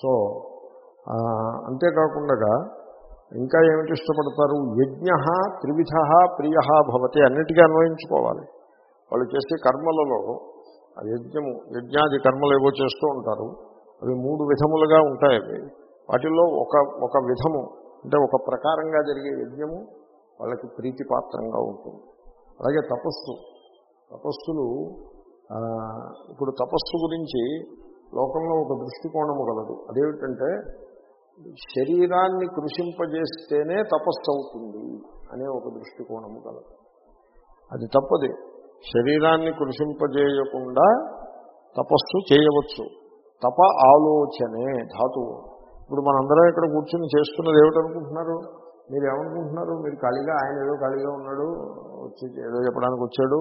So అంతేకాకుండా ఇంకా ఏమిటి ఇష్టపడతారు? యజ్ఞ త్రివిధ ప్రియ భవతి అన్నిటికీ అన్వయించుకోవాలి. వాళ్ళు చేసే కర్మలలో ఆ యజ్ఞము యజ్ఞాది కర్మలు ఏవో చేస్తూ ఉంటారు. అవి మూడు విధములుగా ఉంటాయి అవి. వాటిల్లో ఒక ఒక విధము అంటే ఒక ప్రకారంగా జరిగే యజ్ఞము వాళ్ళకి ప్రీతిపాత్రంగా ఉంటుంది. అలాగే తపస్సు. తపస్సులు ఇప్పుడు తపస్సు గురించి లోకంలో ఒక దృష్టికోణము కలదు అదేమిటంటే శరీరాన్ని కృషింపజేస్తేనే తపస్సు అవుతుంది అనే ఒక దృష్టికోణము కలదు అది తప్పది. శరీరాన్ని కృషింపజేయకుండా తపస్సు చేయవచ్చు. తప ఆలోచనే ధాతువు. ఇప్పుడు మనందరం ఇక్కడ కూర్చుని చేస్తున్నది ఏమిటనుకుంటున్నారు? మీరు ఏమనుకుంటున్నారు మీరు ఖాళీగా ఆయన ఏదో ఖాళీగా ఉన్నాడు వచ్చి ఏదో చెప్పడానికి వచ్చాడు.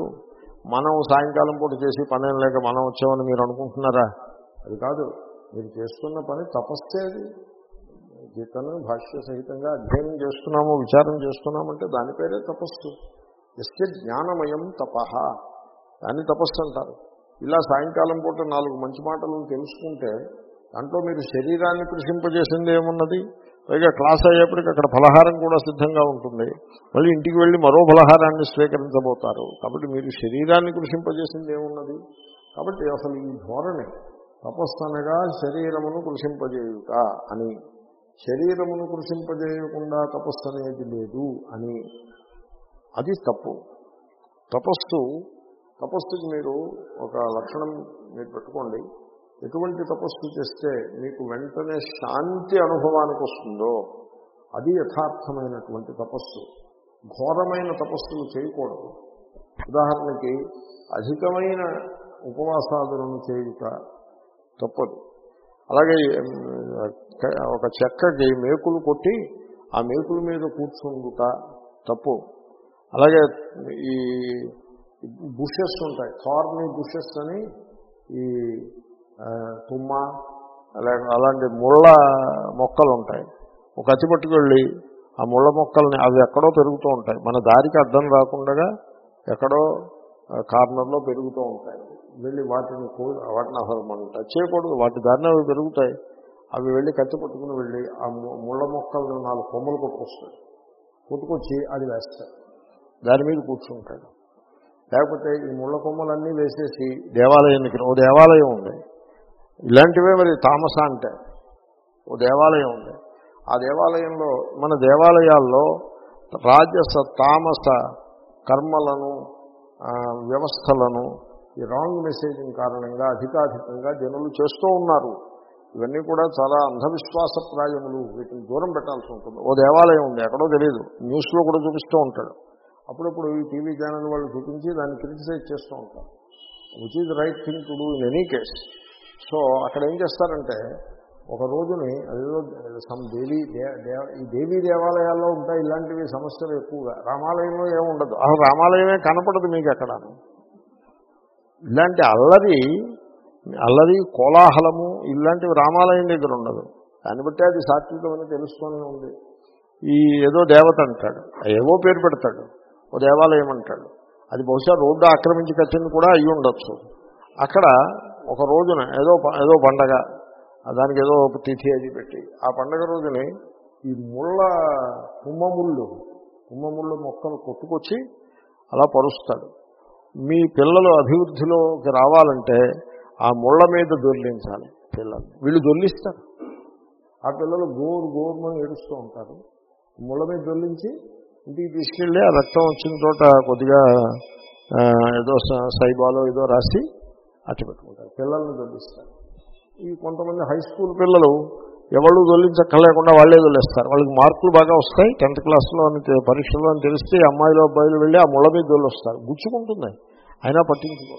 మనం సాయంకాలం పూట చేసి పనేం లేక మనం వచ్చామని మీరు అనుకుంటున్నారా? అది కాదు మీరు చేస్తున్న పని తపస్సే అది. గీతను భాష్య సహితంగా అధ్యయనం చేస్తున్నాము విచారం చేస్తున్నామంటే దాని పేరే తపస్సు. ఎస్కే జ్ఞానమయం తపహ దాన్ని తపస్సు అంటారు. ఇలా సాయంకాలం పూట నాలుగు మంచి మాటలు తెలుసుకుంటే దాంట్లో మీరు శరీరాన్ని కృషింపజేసింది ఏమున్నది? పైగా క్లాస్ అయ్యేప్పటికి అక్కడ ఫలహారం కూడా సిద్ధంగా ఉంటుంది. మళ్ళీ ఇంటికి వెళ్ళి మరో ఫలహారాన్ని స్వీకరించబోతారు. కాబట్టి మీరు శరీరాన్ని కృషింపజేసింది ఏమున్నది? కాబట్టి అసలు ఈ ధోరణి తపస్సు అనగా శరీరమును కృషింపజేయుట అని. శరీరమును కృషింపజేయకుండా తపస్సు అనేది లేదు అని. అది తప్పు. తపస్సు తపస్సుకి మీరు ఒక లక్షణం మీరు పెట్టుకోండి. ఎటువంటి తపస్సు చేస్తే మీకు వెంటనే శాంతి అనుభవానికి వస్తుందో అది యథార్థమైనటువంటి తపస్సు. ఘోరమైన తపస్సులు చేయకూడదు. ఉదాహరణకి అధికమైన ఉపవాసాదులను చేయుట తప్పదు. అలాగే ఒక చెక్కకి మేకులు కొట్టి ఆ మేకుల మీద కూర్చుండుట తప్పు. అలాగే ఈ బుషెస్ ఉంటాయి. థార్నీ బుషెస్ అని ఈ తుమ్మ అలాంటి ముళ్ళ మొక్కలు ఉంటాయి ఒక అతి పట్టుకెళ్ళి ఆ ముళ్ళ మొక్కల్ని అవి ఎక్కడో పెరుగుతూ ఉంటాయి. మన దారికి అర్థం రాకుండా ఎక్కడో కార్నర్లో పెరుగుతూ ఉంటాయి. వెళ్ళి వాటిని వాటిని అసలు మనం టచ్ చేయకూడదు. వాటి దారిని అవి పెరుగుతాయి. అవి వెళ్ళి కత్తి పట్టుకుని వెళ్ళి ఆ ముళ్ళ మొక్కలను నాలుగు కొమ్మలు కొట్టుకొస్తాయి. కొట్టుకొచ్చి అది వేస్తాయి. దాని మీద కూర్చుంటాడు. లేకపోతే ఈ ముళ్ళ కొమ్మలన్నీ వేసేసి దేవాలయానికి ఓ దేవాలయం ఉంది. ఇలాంటివే మరి తామస అంటే. ఓ దేవాలయం ఉంది. ఆ దేవాలయంలో మన దేవాలయాల్లో రాజస తామస కర్మలను వ్యవస్థలను ఈ రాంగ్ మెసేజింగ్ కారణంగా అధికాధికంగా జనులు చేస్తూ ఉన్నారు. ఇవన్నీ కూడా చాలా అంధవిశ్వాసప్రాయములు. వీటిని దూరం పెట్టాల్సి ఉంటుంది. ఓ దేవాలయం ఉంది ఎక్కడో తెలియదు న్యూస్లో కూడా చూపిస్తూ ఉంటాడు. అప్పుడప్పుడు ఈ టీవీ ఛానల్ వాళ్ళు చూపించి దాన్ని క్రిటిసైజ్ చేస్తూ ఉంటారు. Which is right thing to do in any case so అక్కడ ఏం చేస్తారంటే ఒక రోజుని అదేదో సమ్ దేవీ దే- ఈ దేవీ దేవాలయాల్లో ఉంటాయి ఇలాంటివి సమస్యలు ఎక్కువగా. రామాలయంలో ఏముండదు అసలు రామాలయమే కనపడదు మీకు అక్కడ ఇలాంటి అల్లరి అల్లరి కోలాహలము ఇలాంటివి రామాలయం దగ్గర ఉండదు. దాన్ని బట్టి అది సాత్వికమని తెలుస్తూనే ఉంది. ఈ ఏదో దేవత అంటాడు. ఏవో పేరు పెడతాడు. ఓ దేవాలయం అంటాడు. అది బహుశా రోడ్డు ఆక్రమించి కట్టింది కూడా అయ్యి ఉండొచ్చు అక్కడ ఒక రోజున ఏదో ప- ఏదో పండగ దానికి ఏదో ఒక తిథి అది పెట్టి. ఆ పండగ రోజుని ఈ ముళ్ళ తుమ్మముళ్ళు తుమ్మముళ్ళు మొక్కలు కొట్టుకొచ్చి అలా పరుస్తాడు. మీ పిల్లలు అభివృద్ధిలోకి రావాలంటే ఆ ముళ్ళ మీద దొర్లించాలి పిల్లలు వీళ్ళు దొర్లిస్తారు. ఆ పిల్లలు గోరు గోరుమని ఏడుస్తూ ఉంటారు. ముళ్ళ మీద దొల్లించి ఇంటికి తీసుకెళ్ళి ఆ రక్తం వచ్చిన చోట కొద్దిగా ఏదో సైబాలో ఏదో రాసి అట్టి పెట్టుకుంటారు పిల్లల్ని దొల్లిస్తారు ఈ కొంతమంది హై స్కూల్ పిల్లలు ఎవరు దొల్లించక్కర్లేకుండా వాళ్ళే దొల్లేస్తారు. వాళ్ళకి మార్కులు బాగా వస్తాయి టెన్త్ క్లాస్లో అని తె- పరీక్షలో అని తెలిస్తే అమ్మాయిలు అబ్బాయిలు వెళ్ళి ఆ ముళ్ళ మీద దొల్లొస్తారు. గుచ్చుకుంటుంది అయినా పట్టించుకో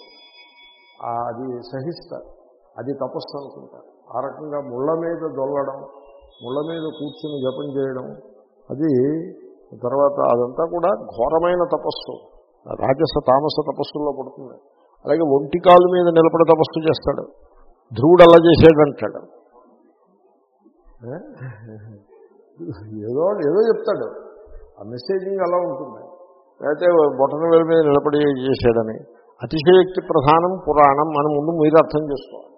అది సహిస్తారు. అది తపస్సు అనుకుంటారు. ఆ రకంగా ముళ్ళ మీద దొల్లడం ముళ్ళ మీద కూర్చుని జపం చేయడం అది తర్వాత అదంతా కూడా ఘోరమైన తపస్సు. రాజస తామస తపస్సుల్లో పడుతుంది. అలాగే ఒంటి కాలు మీద నిలబడి తపస్సు చేస్తాడు. ధ్రువుడు అలా చేసేదంటాడు ఏదో ఏదో చెప్తాడు. ఆ మెసేజింగ్ అలా ఉంటుంది. అయితే బొటన వేల మీద నిలబడి చేశాడని. అతిశయోక్తి ప్రధానం పురాణం అని ముందు మీరు అర్థం చేసుకోవాలి.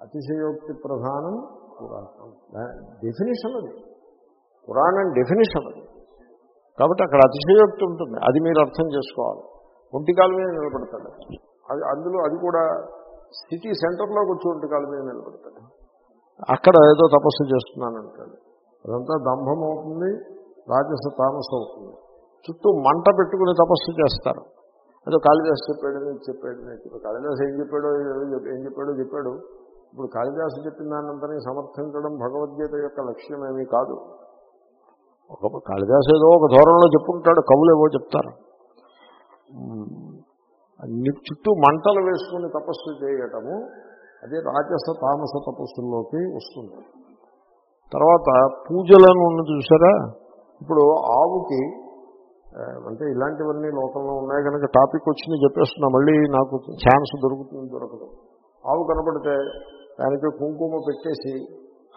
అతిశయోక్తి ప్రధానం పురాణం. డెఫినేషన్ అది. పురాణం డెఫినేషన్ అది. కాబట్టి అక్కడ అతిశయోక్తి ఉంటుంది. అది మీరు అర్థం చేసుకోవాలి. ఒంటికాల మీద నిలబడతాడు. అది అందులో అది కూడా సిటీ సెంటర్లోకి వచ్చి ఒంటికాల మీద నిలబడతాడు. అక్కడ ఏదో తపస్సు చేస్తున్నానంటాడు అదంతా దంభం అవుతుంది రాజస తామస అవుతుంది. చుట్టూ మంట పెట్టుకుని తపస్సు చేస్తారు. అదో కాళిదాసు చెప్పాడు ఇది చెప్పాడు ఇది చెప్పాడు. కాళిదాసు ఏం చెప్పాడో ఏం చెప్పాడో చెప్పాడు. ఇప్పుడు కాళిదాసు చెప్పిన దాన్నంతని సమర్థించడం భగవద్గీత యొక్క లక్ష్యం ఏమీ కాదు. ఒక కాళిదాసు ఏదో ఒక ధోరణిలో చెప్పుకుంటాడు కవులు ఏవో చెప్తారు. చుట్టూ మంటలు వేసుకుని తపస్సు చేయటము అది రాజస తామస తపస్సుల్లోకి వస్తుంది. తర్వాత పూజలను ఉన్నది చూసారా ఇప్పుడు ఆవుకి అంటే ఇలాంటివన్నీ లోకంలో ఉన్నాయి కనుక టాపిక్ వచ్చింది చెప్పేస్తున్నా మళ్ళీ నాకు ఛాన్స్ దొరుకుతుంది దొరకదు. ఆవు కనపడితే దానికి కుంకుమ పెట్టేసి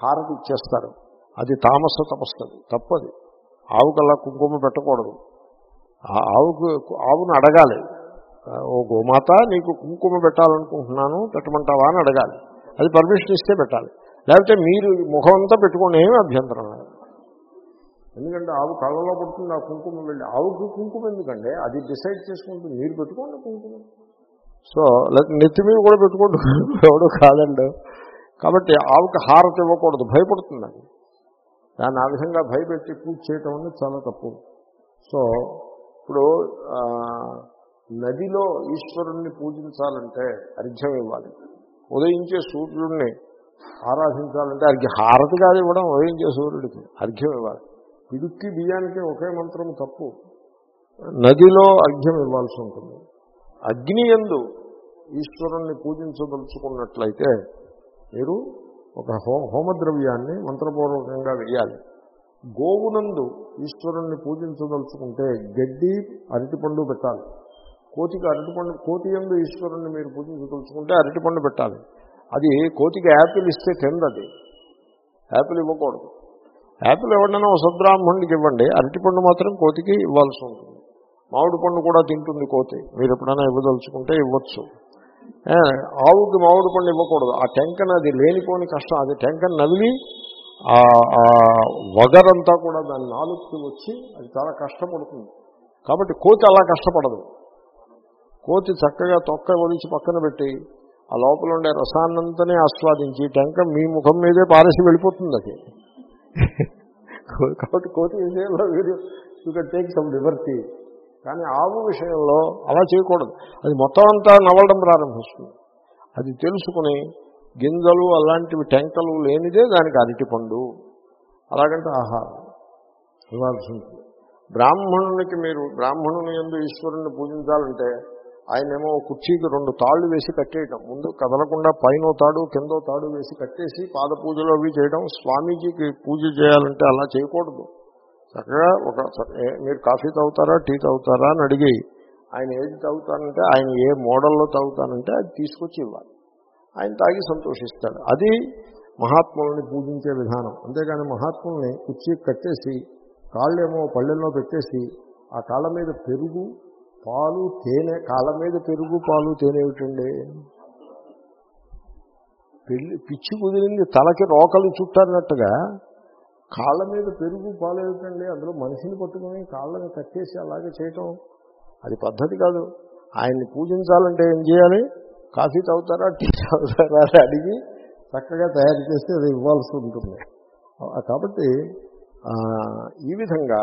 హారతి ఇచ్చేస్తారు. అది తామస తపస్సు అది తప్పది. ఆవుకల్లా కుంకుమ పెట్టకూడదు. ఆ ఆవుకు ఆవును అడగాలి. ఓ గోమాత నీకు కుంకుమ పెట్టాలనుకుంటున్నాను పెట్టమంటావా అని అడగాలి. అది పర్మిషన్ ఇస్తే పెట్టాలి. లేకపోతే మీరు ముఖం అంతా పెట్టుకోండి ఏమీ అభ్యంతరం లేదు. ఎందుకంటే ఆవు కళ్ళలో పడుతుంది ఆ కుంకుమ వెళ్ళి ఆవుకి కుంకుమ ఎందుకంటే అది డిసైడ్ చేసుకుంటుంది. మీరు పెట్టుకోండి కుంకుమ. సో లేకపోతే నెత్తి మీద కూడా పెట్టుకోండి ఎవడు కాదండి. కాబట్టి ఆవుకి హారతి ఇవ్వకూడదు భయపడుతుంది అది. దాన్ని ఆ విధంగా భయపెట్టి పూజ చేయటం అనేది చాలా తప్పు. సో ఇప్పుడు నదిలో ఈశ్వరుణ్ణి పూజించాలంటే అర్ఘ్యం ఇవ్వాలి. ఉదయించే సూర్యుడిని ఆరాధించాలంటే అర్ఘ్య హారతి కాదు ఇవ్వడం ఉదయించే సూర్యుడికి అర్ఘ్యం ఇవ్వాలి. పిడుక్కి బియ్యానికి ఒకే మంత్రం తప్పు. నదిలో అర్ఘ్యం ఇవ్వాల్సి ఉంటుంది. అగ్ని ఎందు ఈశ్వరుణ్ణి పూజించదలుచుకున్నట్లయితే మీరు ఒక హో హోమద్రవ్యాన్ని మంత్రపూర్వకంగా వేయాలి గోవునందు ఈశ్వరుణ్ణి పూజించదలుచుకుంటే గడ్డి అరటిపండు పెట్టాలి. కోతికి అరటిపండు కోతి ఎందు ఈశ్వరుణ్ణి మీరు పూజించదలుచుకుంటే అరటిపండు పెట్టాలి. అది కోతికి యాపిల్ ఇస్తే తిందది. యాపిల్ ఇవ్వకూడదు. యాపిల్ ఎవరినైనా ఒక సద్బ్రాహ్మణుడికి ఇవ్వండి. అరటిపండు మాత్రం కోతికి ఇవ్వాల్సి ఉంటుంది. మామిడి పండు కూడా తింటుంది కోతి. మీరు ఎప్పుడైనా ఇవ్వదలుచుకుంటే ఇవ్వచ్చు. ఆవుకి మామిడి పండు ఇవ్వకూడదు. ఆ టెంకన్ అది లేనిపోని కష్టం. అది టెంకన్ నవిలి ఆ ఆ వగరంతా కూడా దాని నాలుగుకి వచ్చి అది చాలా కష్టపడుతుంది. కాబట్టి కోతి అలా కష్టపడదు. కోతి చక్కగా తొక్క ఒలిచి పక్కన పెట్టి ఆ లోపల ఉండే రసాన్నంతనే ఆస్వాదించి టెంక మీ ముఖం మీదే పారేసి వెళ్ళిపోతుంది అది. కాబట్టి కోతి విషయంలో మీరు you can take some liberty కానీ ఆవు విషయంలో అలా చేయకూడదు. అది మొత్తం అంతా నవ్వడం ప్రారంభిస్తుంది. అది తెలుసుకుని గింజలు అలాంటివి టెంకలు లేనిదే దానికి అరటిపండు అలాగంటే ఆహారం ఇవ్వాల్సి ఉంటుంది. బ్రాహ్మణునికి మీరు బ్రాహ్మణుని ఎందు ఈశ్వరుణ్ణి పూజించాలంటే ఆయనేమో కుర్చీకి రెండు తాళ్ళు వేసి కట్టేయటం. ముందు కదలకుండా పైన తాడు కిందో తాడు వేసి కట్టేసి పాద పూజలు అవి చేయడం స్వామీజీకి పూజ చేయాలంటే అలా చేయకూడదు. చక్కగా ఒక మీరు కాఫీ తాగుతారా టీ తాగుతారా అని అడిగి ఆయన ఏది తాగుతానంటే ఆయన ఏ మోడల్లో తాగుతానంటే అది తీసుకొచ్చి ఇవ్వాలి. ఆయన తాగి సంతోషిస్తాడు. అది మహాత్ముల్ని పూజించే విధానం. అంతేగాని మహాత్ముల్ని కుర్చీకి కట్టేసి కాళ్ళేమో పళ్ళెల్లో పెట్టేసి ఆ కాళ్ళ మీద పెరుగు పాలు తేనె కాళ్ళ మీద పెరుగు పాలు తేనె ఏమిటండి? పెళ్ళి పిచ్చి కుదిరింది తలకి రోకలు చుట్టారన్నట్టుగా కాళ్ళ మీద పెరుగు పాలు ఏమిటండి? అందులో మనిషిని పట్టుకుని కాళ్ళని కట్టేసి అలాగే చేయటం అది పద్ధతి కాదు. ఆయన్ని పూజించాలంటే ఏం చేయాలి? కాఫీ తాగుతారా టీ తాగుతారా అని అడిగి చక్కగా తయారు చేస్తే అది ఇవ్వాల్సి ఉంటుంది. కాబట్టి ఈ విధంగా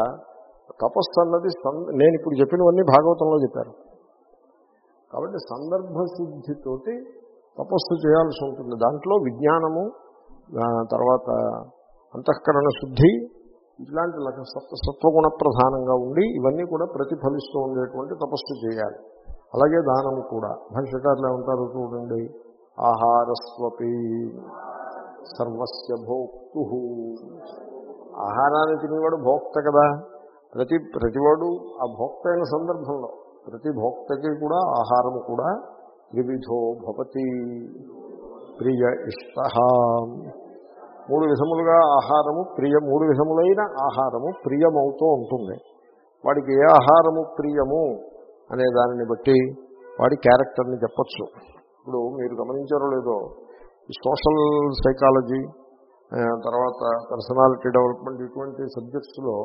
తపస్సు అన్నది నేను ఇప్పుడు చెప్పినవన్నీ భాగవతంలో చెప్పారు. కాబట్టి సందర్భ శుద్ధితోటి తపస్సు చేయాల్సి ఉంటుంది. దాంట్లో విజ్ఞానము తర్వాత అంతఃకరణ శుద్ధి ఇట్లాంటి లక్ష- సత్వ సత్వగుణ ప్రధానంగా ఉండి ఇవన్నీ కూడా ప్రతిఫలిస్తూ ఉండేటువంటి తపస్సు చేయాలి. అలాగే దానము కూడా. భాష్యకారులు ఏమంటారు చూడండి? ఆహారస్వపి సర్వస్య భోక్తు. ఆహారాన్ని తినేవాడు భోక్త కదా? ప్రతి ప్రతివాడు ఆ భోక్త అయిన సందర్భంలో ప్రతి భోక్తకి కూడా ఆహారం కూడా త్రివిధో భవతి. ప్రియ ఇష్ట. మూడు విధములుగా ఆహారము ప్రియ మూడు విధములైన ఆహారము ప్రియమవుతూ ఉంటుంది. వాడికి ఏ ఆహారము ప్రియము అనే దానిని బట్టి వాడి క్యారెక్టర్ని చెప్పచ్చు. ఇప్పుడు మీరు గమనించారో లేదో ఈ సోషల్ సైకాలజీ తర్వాత పర్సనాలిటీ డెవలప్మెంట్ ఇటువంటి సబ్జెక్ట్స్లో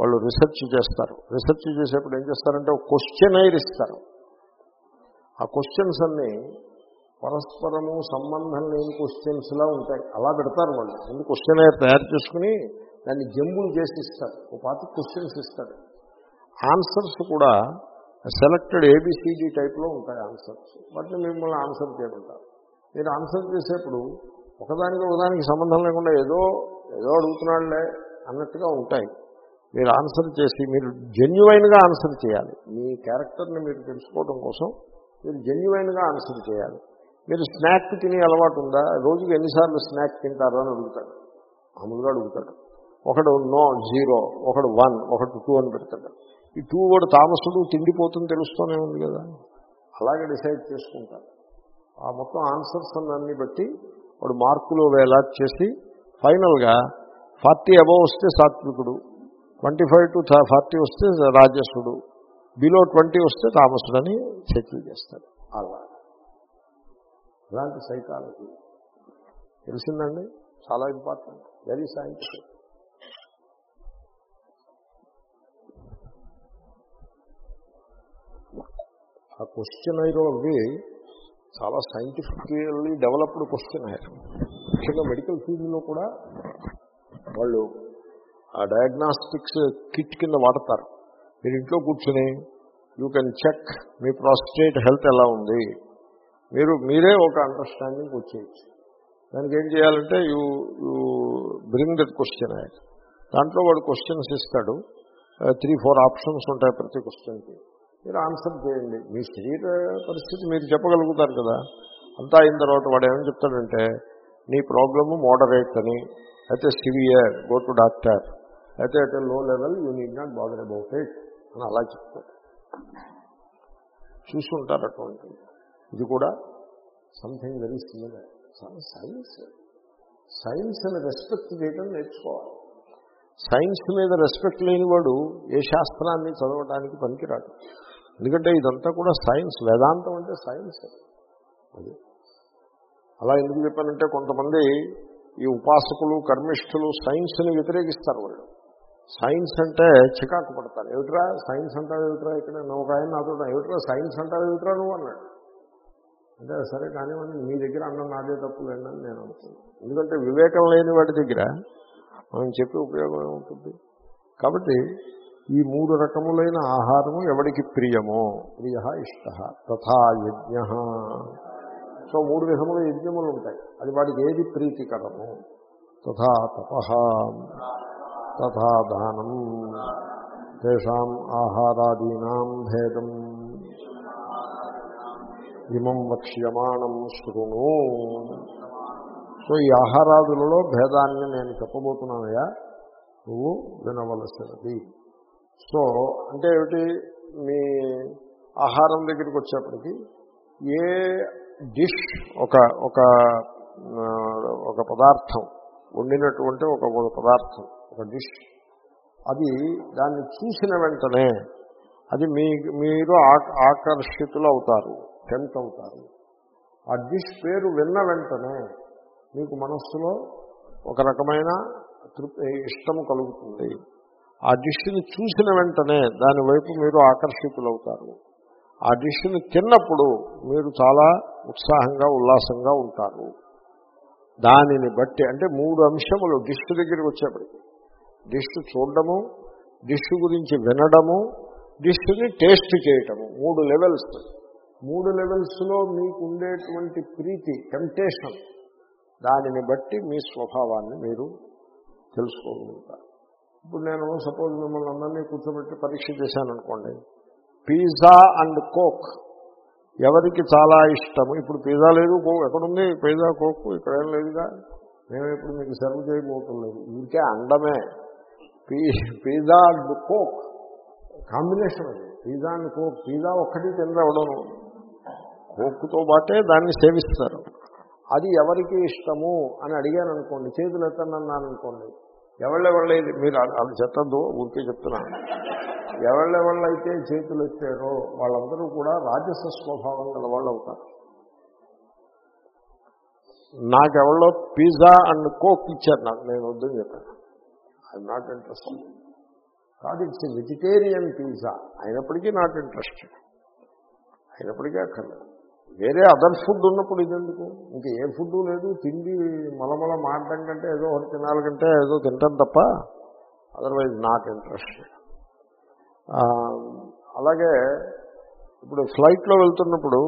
వాళ్ళు రీసెర్చ్ చేస్తారు. రీసెర్చ్ చేసేప్పుడు ఏం చేస్తారంటే ఒక క్వశ్చనైర్ ఇస్తారు ఆ క్వశ్చన్స్ అన్నీ పరస్పరము సంబంధం లేని క్వశ్చన్స్లా ఉంటాయి. అలా పెడతారు వాళ్ళు. ముందు క్వశ్చనైర్ తయారు చేసుకుని దాన్ని జంబులు చేసి ఇస్తారు. ఒక పాతి క్వశ్చన్స్ ఇస్తారు. ఆన్సర్స్ కూడా సెలెక్టెడ్ ఏబిసిడి టైప్లో ఉంటాయి ఆన్సర్స్ వాటిని మిమ్మల్ని ఆన్సర్ చేయమంటారు. మీరు ఆన్సర్ చేసేప్పుడు ఒకదానికి ఒకదానికి సంబంధం లేకుండా ఏదో ఏదో అడుగుతున్నాడులే అన్నట్టుగా ఉంటాయి. మీరు ఆన్సర్ చేసి మీరు జెన్యువైన్గా ఆన్సర్ చేయాలి. మీ క్యారెక్టర్ని మీరు తెలుసుకోవడం కోసం మీరు జెన్యువైన్గా ఆన్సర్ చేయాలి. మీరు స్నాక్ తినే అలవాటు ఉందా? రోజుకి ఎన్నిసార్లు స్నాక్ తింటారు అని అడుగుతాడు. మామూలుగా అడుగుతాడు. ఒకడు నో జీరో ఒకడు వన్ ఒకడు టూ అని పెడతాడు. ఈ టూ కూడా తామసుడు తిండిపోతుంది తెలుస్తూనే ఉంది కదా. అలాగే డిసైడ్ చేసుకుంటారు ఆ మొత్తం ఆన్సర్స్ అన్ని బట్టి వాడు మార్కులు వేలాట్ చేసి ఫైనల్గా ఫార్టీ అబవ్ వస్తే సాత్వికుడు. ట్వంటీ ఫైవ్ టు ఫార్టీ వస్తే రాజసుడు బిలో ట్వంటీ వస్తే తామసుడని సెటిల్ చేస్తాడు. అలా. ఇలాంటి సైకాలజీ. తెలిసిందండి? చాలా ఇంపార్టెంట్. వెరీ సైంటిఫిక్ ఆ క్వశ్చన్ అయిరో అవి చాలా సైంటిఫికల్లీ డెవలప్డ్ క్వశ్చన్ అయ్యారు ముఖ్యంగా మెడికల్ ఫీల్డ్లో కూడా వాళ్ళు ఆ డయాగ్నాస్టిక్స్ కిట్ కింద వాడతారు. మీరు ఇంట్లో కూర్చుని యూ కెన్ చెక్ మీ ప్రాస్టేట్ హెల్త్ ఎలా ఉంది? మీరు మీరే ఒక అండర్స్టాండింగ్ వచ్చేయచ్చు. దానికి ఏం చేయాలంటే you you bring that question దాంట్లో వాడు క్వశ్చన్స్ ఇస్తాడు. త్రీ ఫోర్ ఆప్షన్స్ ఉంటాయి ప్రతి క్వశ్చన్కి మీరు ఆన్సర్ చేయండి. మీ శరీర పరిస్థితి మీరు చెప్పగలుగుతారు కదా. అంతా అయిన తర్వాత వాడు ఏమని చెప్తాడంటే నీ ప్రాబ్లము మోడరేట్ అని అయితే సివియర్ గో టు డాక్టర్ అయితే అయితే low level you need not bother about it అని అలా చెప్తాడు చూసుకుంటారు అటువంటి. ఇది కూడా something very similar science science అని రెస్పెక్ట్ చేయడం నేర్చుకోవాలి. సైన్స్ మీద రెస్పెక్ట్ లేనివాడు ఏ శాస్త్రాన్ని చదవడానికి పనికిరాడు. ఎందుకంటే ఇదంతా కూడా సైన్స్ వేదాంతం అంటే సైన్స్ అది. అలా ఎందుకు చెప్పానంటే కొంతమంది ఈ ఉపాసకులు కర్మిష్ఠులు సైన్స్ని వ్యతిరేకిస్తారు వాళ్ళు. సైన్స్ అంటే చికాకు పడతారు. ఏమిట్రా? సైన్స్ అంటారు ఏమిట్రా ఇక్కడ? ఒక ఆయన నాతో ఏమిట్రా? సైన్స్ అంటారు ఏమిట్రా నువ్వు అన్నాడు. అంటే సరే కానివ్వండి మీ దగ్గర అన్న నాదే తప్పు లేదని నేను అనుకున్నాను. ఎందుకంటే వివేకం లేని వాటి దగ్గర మనం చెప్పే ఉపయోగం ఏముంటుంది? కాబట్టి ఈ మూడు రకములైన ఆహారము ఎవడికి ప్రియమో? ప్రియ ఇష్ట తథా యజ్ఞ సో మూడు విధముల యజ్ఞములు ఉంటాయి. అది వాడికి ఏది ప్రీతికరము? తథా తప తథా దానం. తేషాం ఆహారాదీనాం భేదం. ఇమం వక్ష్యమాణం శృణు. సో ఈ ఆహారాదులలో భేదాన్ని నేను చెప్పబోతున్నానయ్యా. నువ్వు వినవలసినది. సో అంటే ఏమిటి? మీ ఆహారం దగ్గరికి వచ్చేప్పటికీ ఏ డిష్ ఒక ఒక ఒక పదార్థం వండినటువంటి ఒక పదార్థం ఒక డిష్ అది దాన్ని చూసిన వెంటనే అది మీ మీరు ఆకర్షితులు అవుతారు టెంప్ట్ అవుతారు. ఆ డిష్ పేరు విన్న వెంటనే మీకు మనస్సులో ఒక రకమైన తృప్తి ఇష్టం కలుగుతుంది. ఆ డిష్ని చూసిన వెంటనే దాని వైపు మీరు ఆకర్షితులవుతారు. ఆ డిష్ని తిన్నప్పుడు మీరు చాలా ఉత్సాహంగా ఉల్లాసంగా ఉంటారు. దానిని బట్టి అంటే మూడు అంశములు డిష్ దగ్గరికి వచ్చేప్పటికి. డిష్ చూడడము డిష్ గురించి వినడము డిష్ని టేస్ట్ చేయటము మూడు లెవెల్స్. మూడు లెవెల్స్లో మీకు ఉండేటువంటి ప్రీతి టెంప్టేషన్ దానిని బట్టి మీ స్వభావాన్ని మీరు తెలుసుకోగలుగుతారు ఇప్పుడు నేను సపోజ్ మిమ్మల్ని అందరినీ కూర్చోబెట్టి పరీక్ష చేశాను అనుకోండి పిజ్జా అండ్ కోక్. ఎవరికి చాలా ఇష్టము? ఇప్పుడు పిజ్జా లేదు కోక్ ఎక్కడుంది? పిజ్జా కోక్ ఇక్కడ ఏం లేదుగా మేము ఇప్పుడు మీకు సర్వ్ చేయబోటం లేదు ఇంకే అండమే పిజ్జా అండ్ కోక్. కాంబినేషన్ అది. Pizza and coke. పిజ్జా ఒక్కటి తినవడం కోక్తో పాటే దాన్ని సేవిస్తారు. అది ఎవరికి ఇష్టము అని అడిగాను అనుకోండి చేతులు ఎత్తండి అన్నాను అనుకోండి ఎవళ్ళెవళ్ళైతే మీరు అది చెప్పద్దు ఊరికే చెప్తున్నాను ఎవళ్ళెవళ్ళైతే చేతులు ఎత్తారో వాళ్ళందరూ కూడా రాజస స్వభావం గల వాళ్ళు అవుతారు. నాకెవరో పిజ్జా అండ్ కోక్ ఇచ్చారు నాకు నేను వద్దని చెప్పాను. ఐఎమ్ నాట్ ఇంట్రెస్టెడ్ కాదు ఇట్స్ వెజిటేరియన్ పిజ్జా. అయినప్పటికీ నాట్ ఇంట్రెస్టెడ్ అయినప్పటికీ అక్కర్లేదు. వేరే అదర్ ఫుడ్ ఉన్నప్పుడు ఇదెందుకు? ఇంకా ఏ ఫుడ్ లేదు తిండి మలమల మాడడం కంటే ఏదో ఒకటి తినాలి కంటే ఏదో తింటాం తప్ప అదర్వైజ్ నాట్ ఇంట్రెస్ట్ అలాగే ఇప్పుడు ఫ్లైట్లో వెళ్తున్నప్పుడు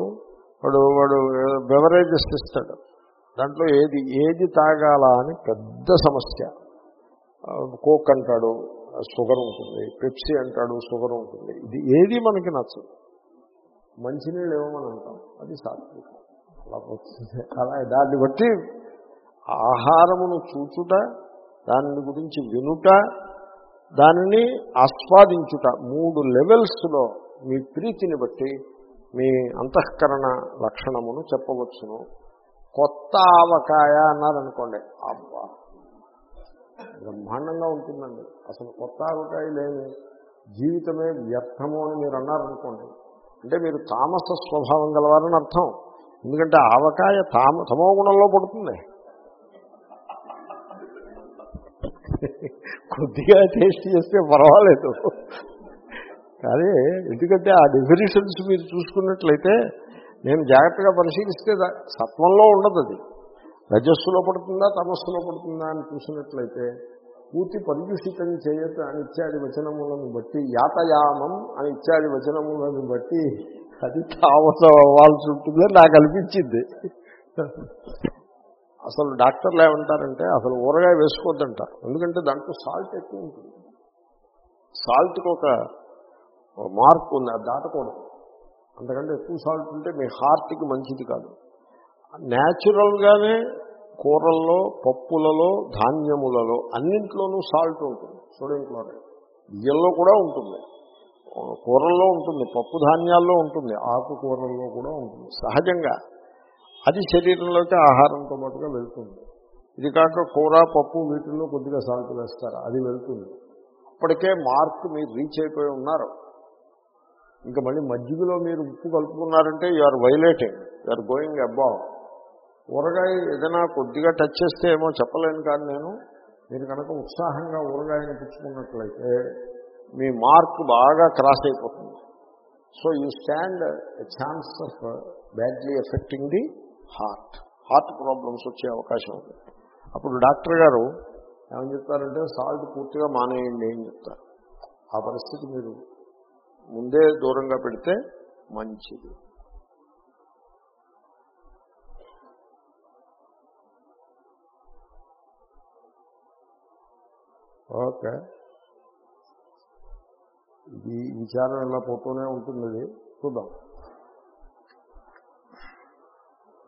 వాడు వాడు బెవరేజెస్ ఇస్తాడు. దాంట్లో ఏది ఏది తాగాల అని పెద్ద సమస్య. కోక్ అంటాడు షుగర్ ఉంటుంది. పెప్సీ అంటాడు షుగర్ ఉంటుంది. ఇది ఏది మనకి నచ్చదు. మంచినీళ్ళు ఏమని అంటాం. అది సాత్వికం. అలా పోతుంది. అలా దాన్ని బట్టి ఆహారమును చూచుట దాని గురించి వినుట దానిని ఆస్వాదించుట మూడు లెవెల్స్లో మీ ప్రీతిని బట్టి మీ అంతఃకరణ లక్షణమును చెప్పవచ్చును. కొత్త ఆవకాయ అన్నారనుకోండి అబ్బా! బ్రహ్మాండంగా ఉంటుందండి. అసలు కొత్త ఆవకాయ లేని జీవితమే వ్యర్థము అని మీరు అన్నారనుకోండి అంటే మీరు తామస స్వభావం గలవారని అర్థం. ఎందుకంటే ఆవకాయ తామ తమో గుణంలో పడుతుంది. కొద్దిగా టేస్ట్ చేస్తే పర్వాలేదు. కానీ ఎందుకంటే ఆ డెఫినేషన్స్ మీరు చూసుకున్నట్లయితే నేను జాగ్రత్తగా పరిశీలిస్తే సత్వంలో ఉండదు అది. రజస్సులో పడుతుందా తమస్సులో పడుతుందా అని చూసినట్లయితే పూర్తి పరియుషితం చేయత అని ఇత్యాది వచనములను బట్టి యాతయామం అని ఇత్యాది వచనములను బట్టి అది తామసం అవ్వాల్సి ఉంటుందని నాకు అనిపించింది. అసలు డాక్టర్లు ఏమంటారంటే అసలు ఊరగాయ వేసుకోవద్దంటారు ఎందుకంటే దాంట్లో సాల్ట్ ఎక్కువ ఉంటుంది. సాల్ట్కి ఒక మార్క్ ఉంది అది దాటకూడదు. అంతకంటే ఎక్కువ సాల్ట్ ఉంటే మీ హార్ట్కి మంచిది కాదు. న్యాచురల్గానే కూరల్లో పప్పులలో ధాన్యములలో అన్నింట్లోనూ సాల్ట్ ఉంటుంది సోడియం క్లోరైడ్. బియ్యంలో కూడా ఉంటుంది. కూరల్లో ఉంటుంది పప్పు ధాన్యాల్లో ఉంటుంది ఆకుకూరల్లో కూడా ఉంటుంది. సహజంగా అది శరీరంలోకి ఆహారంతో పాటుగా వెళ్తుంది. ఇది కాక కూర పప్పు వీటిల్లో కొద్దిగా సాల్ట్ వేస్తారు అది వెళ్తుంది. అప్పటికే మార్క్ మీరు రీచ్ అయిపోయి ఉన్నారు. ఇంకా మళ్ళీ మజ్జిగలో మీరు ఉప్పు కలుపుకున్నారంటే you are violating you are going above ఊరగాయ ఏదైనా కొద్దిగా టచ్ చేస్తే ఏమో చెప్పలేను కానీ నేను మీరు కనుక ఉత్సాహంగా ఊరగాయని పుచ్చుకున్నట్లయితే మీ మార్క్ బాగా క్రాస్ అయిపోతుంది. So you stand chance of badly affecting the heart heart problems వచ్చే అవకాశం ఉంది. అప్పుడు డాక్టర్ గారు ఏమని చెప్తారంటే సాల్ట్ పూర్తిగా మానేయండి అని చెప్తారు. ఆ పరిస్థితి మీరు ముందే దూరంగా పెడితే మంచిది. ఓకే. ఇది విచారం ఇలా పోతూనే ఉంటుంది చూద్దాం.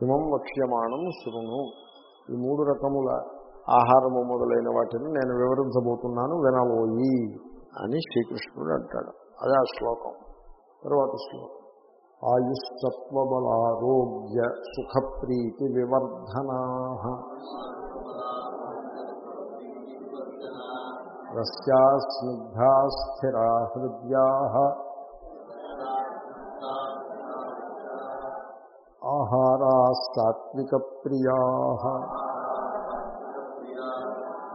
హిమం వక్ష్యమాణం శృణు. ఈ మూడు రకముల ఆహారము మొదలైన వాటిని నేను వివరించబోతున్నాను వినవోయి అని శ్రీకృష్ణుడు అంటాడు. అదే ఆ శ్లోకం. తర్వాత శ్లోకం. ఆయుస్తత్వబలారోగ్య సుఖప్రీతి వివర్ధనా. రస్యా స్నిగ్ధా స్థిరా హృద్యా ఆహారా సాత్విక ప్రియా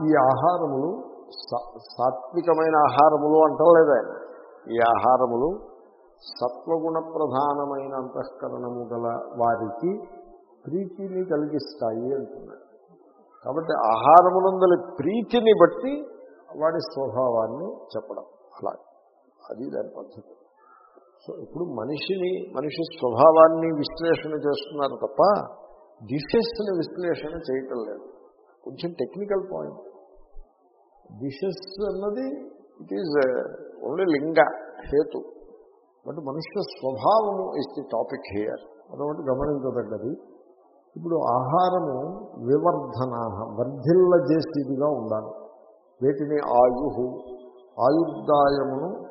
ఈ ఆహారములు సా- సాత్వికమైన ఆహారములు అంటలేదు ఈ ఆహారములు సత్వగుణ ప్రధానమైన అంతఃకరణము గల వారికి ప్రీతిని కలిగిస్తాయి అంటున్నాడు. కాబట్టి ఆహారమునందలి ప్రీతిని బట్టి వాడి స్వభావాన్ని చెప్పడం. అలా. అది దాని పద్ధతి. సో ఇప్పుడు మనిషిని మనిషి స్వభావాన్ని విశ్లేషణ చేస్తున్నారు తప్ప డిషెస్ని విశ్లేషణ చేయటం లేదు. కొంచెం టెక్నికల్ పాయింట్. డిషెస్ అన్నది ఇట్ ఈజ్ ఓన్లీ లింగ హేతు. బట్ మనుష్య స్వభావము ఇస్ ది టాపిక్ హియర్. అదొకటి గమనించదగ్గది. ఇప్పుడు ఆహారము వివర్ధన వర్ధిల్ల చేసేదిగా ఉండాలి. వీటిని ఆయు ఆయుర్దాయమును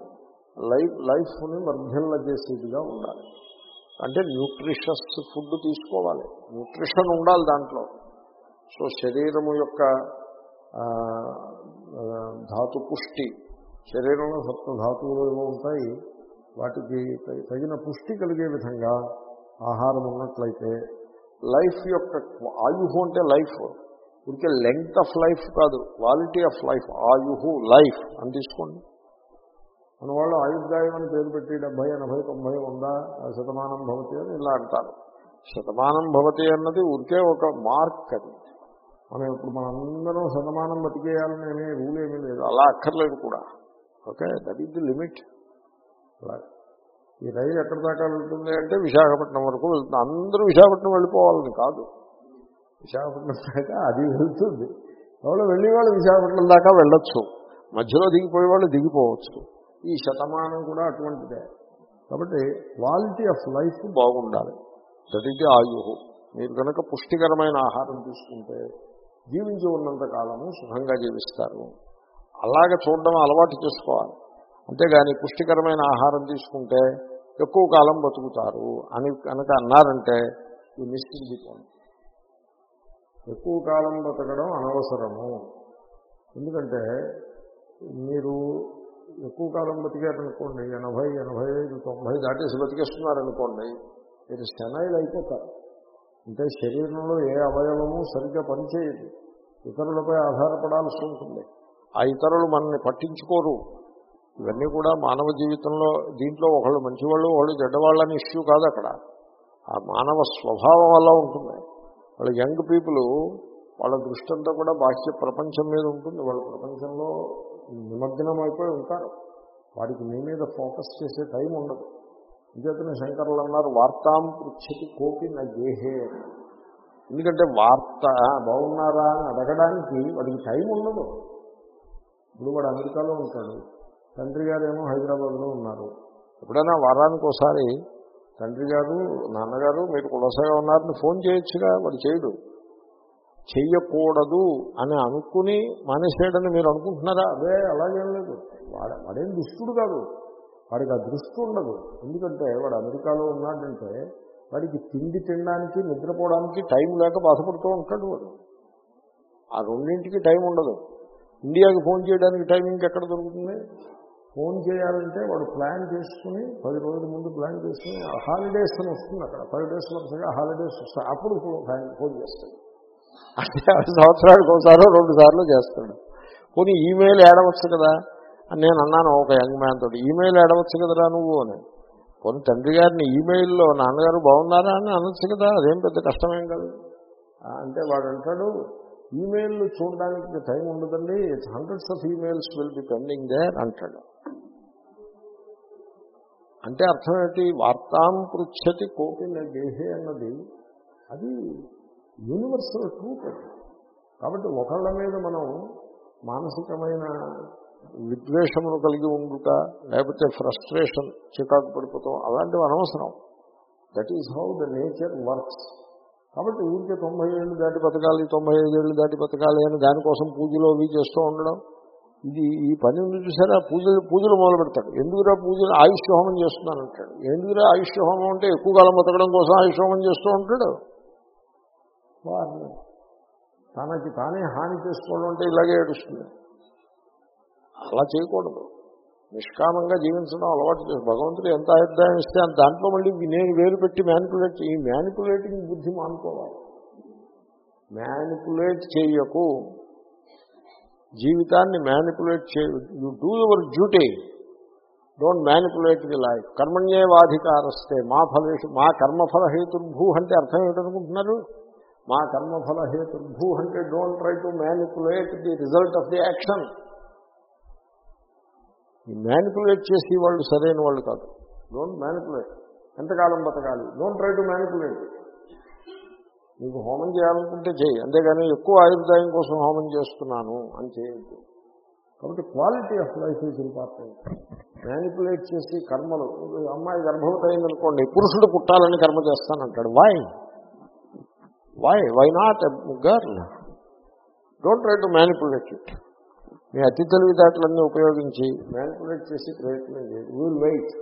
లైఫ్ లైఫ్ని వర్ధిల్ల చేసేదిగా ఉండాలి. అంటే న్యూట్రిషస్ ఫుడ్ తీసుకోవాలి. న్యూట్రిషన్ ఉండాలి దాంట్లో. సో శరీరము యొక్క ధాతు పుష్టి శరీరంలో సప్త ధాతువులు ఏవో ఉంటాయి వాటికి తగి- తగిన పుష్టి కలిగే విధంగా ఆహారం ఉన్నట్లయితే లైఫ్ యొక్క ఆయుహు అంటే లైఫ్. ఇంకే లెంగ్త్ ఆఫ్ లైఫ్ కాదు క్వాలిటీ ఆఫ్ లైఫ్ ఆయుహు లైఫ్ అని తీసుకోండి. మన వాళ్ళు ఆయుర్దాయం అని పేరు పెట్టి డెబ్బై ఎనభై తొంభై ఉందా శతమానం భవతి అని ఇలా అంటారు. శతమానం భవతి అన్నది ఊరికే ఒక మార్క్ అది. మనం ఇప్పుడు మనందరం శతమానం బతికేయాలని ఏమీ రూల్ ఏమీ లేదు. అలా అక్కర్లేదు కూడా. Okay? That is the limit అలా. ఈ రైలు ఎక్కడి దాకా వెళ్తుంది అంటే విశాఖపట్నం వరకు వెళ్తుంది. అందరూ విశాఖపట్నం వెళ్ళిపోవాలని కాదు. విశాఖపట్నం దాకా అది వెళ్తుంది. ఎవరో వెళ్ళి వాళ్ళు విశాఖపట్నం దాకా వెళ్ళొచ్చు. మధ్యలో దిగిపోయే వాళ్ళు దిగిపోవచ్చు. ఈ శతమానం కూడా అటువంటిదే. కాబట్టి క్వాలిటీ ఆఫ్ లైఫ్ బాగుండాలి. దట్ ఈజ్ ఆయుహు. మీరు కనుక పుష్టికరమైన ఆహారం తీసుకుంటే జీవించి ఉన్నంత కాలము సుఖంగా జీవిస్తారు. అలాగ చూడడం అలవాటు చేసుకోవాలి. అంతేగాని పుష్టికరమైన ఆహారం తీసుకుంటే ఎక్కువ కాలం బతుకుతారు అని కనుక అన్నారంటే ఈ మిస్టేక్ పాయింట్ ఎక్కువ కాలం బతకడం అనవసరము. ఎందుకంటే మీరు ఎక్కువ కాలం బతికారనుకోండి ఎనభై ఎనభై ఐదు తొంభై దాటేసి బతికేస్తున్నారనుకోండి మీరు శనైలు అయిపోతారు. అంటే శరీరంలో ఏ అవయవము సరిగ్గా పనిచేయదు. ఇతరులపై ఆధారపడాల్సి ఉంటుంది. ఆ ఇతరులు మనల్ని పట్టించుకోరు. ఇవన్నీ కూడా మానవ జీవితంలో దీంట్లో ఒకళ్ళు మంచివాళ్ళు ఒకళ్ళు చెడ్డవాళ్ళని ఇష్యూ కాదు అక్కడ. ఆ మానవ స్వభావం వల్ల ఉంటుంది. వాళ్ళ యంగ్ పీపుల్ వాళ్ళ దృష్టి అంతా కూడా బాహ్య ప్రపంచం మీద ఉంటుంది. వాళ్ళ ప్రపంచంలో నిమగ్నం అయిపోయి ఉంటారు. వాడికి మీ మీద ఫోకస్ చేసే టైం ఉండదు. ఇంకేతనే శంకర్లు అన్నారు వార్తాం పృచ్చతి కోపి నా గేహే. ఎందుకంటే వార్త బాగున్నారా? అని అడగడానికి వాడికి టైం ఉండదు. ఇప్పుడు వాడు అమెరికాలో ఉంటాడు. తండ్రి గారు ఏమో హైదరాబాద్లో ఉన్నారు. ఎప్పుడైనా వారానికి ఒకసారి తండ్రి గారు నాన్నగారు మీరు కులసగా ఉన్నారని ఫోన్ చేయొచ్చుగా వాడు చేయడు. చెయ్యకూడదు అని అనుకుని మానేసేయడని మీరు అనుకుంటున్నారా? అదే అలాగేం లేదు. వాడ వాడేం దుష్టుడు కాదు. వాడికి ఆ దృష్టి ఉండదు. ఎందుకంటే వాడు అమెరికాలో ఉన్నాడంటే వాడికి తిండి తినడానికి నిద్రపోవడానికి టైం లేక బాధపడుతూ ఉంటాడు వాడు. ఆ రెండింటికి టైం ఉండదు. ఇండియాకి ఫోన్ చేయడానికి టైం ఇంకెక్కడ దొరుకుతుంది? ఫోన్ చేయాలంటే వాడు ప్లాన్ చేసుకుని పది రోజుల ముందు ప్లాన్ చేసుకుని హాలిడేస్ అని వస్తుంది అక్కడ. పది డేస్ వరుసగా హాలిడేస్ వస్తాయి. అప్పుడు ఫోన్ చేస్తాడు. అంటే సంవత్సరానికి ఒకసారి రెండు సార్లు చేస్తాడు. పోనీ ఈమెయిల్ ఏడవచ్చు కదా? అని నేను అన్నాను ఒక యంగ్ మ్యాన్ తోటి ఈమెయిల్ ఏడవచ్చు కదరా నువ్వు? అని. కొన్ని తండ్రి గారిని ఈమెయిల్లో నాన్నగారు బాగున్నారా అని అనొచ్చు కదా? అదేం పెద్ద కష్టమేం కాదు. అంటే వాడు అంటాడు ఈమెయిల్ చూడడానికి టైం ఉండదండి. Hundreds of emails will be pending they అంటాడు. అంటే అర్థం ఏంటి? వార్తాం పృచ్చతి కోపిన గేహే అన్నది అది యూనివర్సల్ ట్రూత్ అది. కాబట్టి ఒకళ్ళ మీద మనం మానసికమైన విద్వేషమును కలిగి ఉండుట లేకపోతే ఫ్రస్ట్రేషన్ చికాకు పడిపోతాం అలాంటివి అనవసరం. That is how the nature works కాబట్టి ఊరికే తొంభై ఏళ్ళు దాటి బతకాలి తొంభై ఐదు ఏళ్ళు దాటి బతకాలి అని దానికోసం పూజలు అవి చేస్తూ ఉండడం ఇది ఈ పని ఉంది చూసారా? పూజలు పూజలు మొదలు పెడతాడు. ఎందుకురా పూజలు? ఆయుష్ హోమం చేస్తున్నానంటాడు ఎందుకురా ఆయుష్ హోమం అంటే ఎక్కువ కాలం బతకడం కోసం ఆయుష్ హోమం చేస్తూ ఉంటాడు? తనకి తానే హాని చేసుకోవడం అంటే ఇలాగే ఏడుస్తుంది. అలా చేయకూడదు. నిష్కామంగా జీవించడం అలవాటు చేసి భగవంతుడు ఎంత అభిప్రాయం ఇస్తే అంత దాంట్లో మళ్ళీ నేను వేరు పెట్టి మ్యానిపులేట్ ఈ మ్యానిపులేటింగ్ బుద్ధి మానుకోవాలి. మ్యానిపులేట్ చేయకు. జీవితాన్ని మ్యానిపులేట్ చే you do your duty don't manipulate the life కర్మణ్యేవాధికారస్తే మా ఫలేషు మా కర్మఫలహేతుర్భూ అంటే అర్థం ఏమిటనుకుంటున్నారు? మా కర్మఫలహేతుర్భూ అంటే don't try to manipulate the result of the action ఈ మ్యానిపులేట్ చేసి వాళ్ళు సరైన వాళ్ళు కాదు. డోంట్ మ్యానిపులేట్ ఎంతకాలం బతకాలి? డోంట్ ట్రై టు మ్యానిపులేట్ నీకు హోమం చేయాలనుకుంటే చేయి. అంతేగాని ఎక్కువ ఆయుర్దాయం కోసం హోమం చేస్తున్నాను అని చేయొద్దు. కాబట్టి quality of life is important. Manipulate చేసి కర్మలు. అమ్మాయి గర్భవతి అయిందనుకోండి పురుషుడు పుట్టాలని కర్మ చేస్తానంటాడు. Why why why not girl don't try to manipulate it మీ అతి తెలివితేటలన్నీ ఉపయోగించి మ్యానిపులేట్ చేసి ప్రయత్నం చేయదు విల్ వెయిట్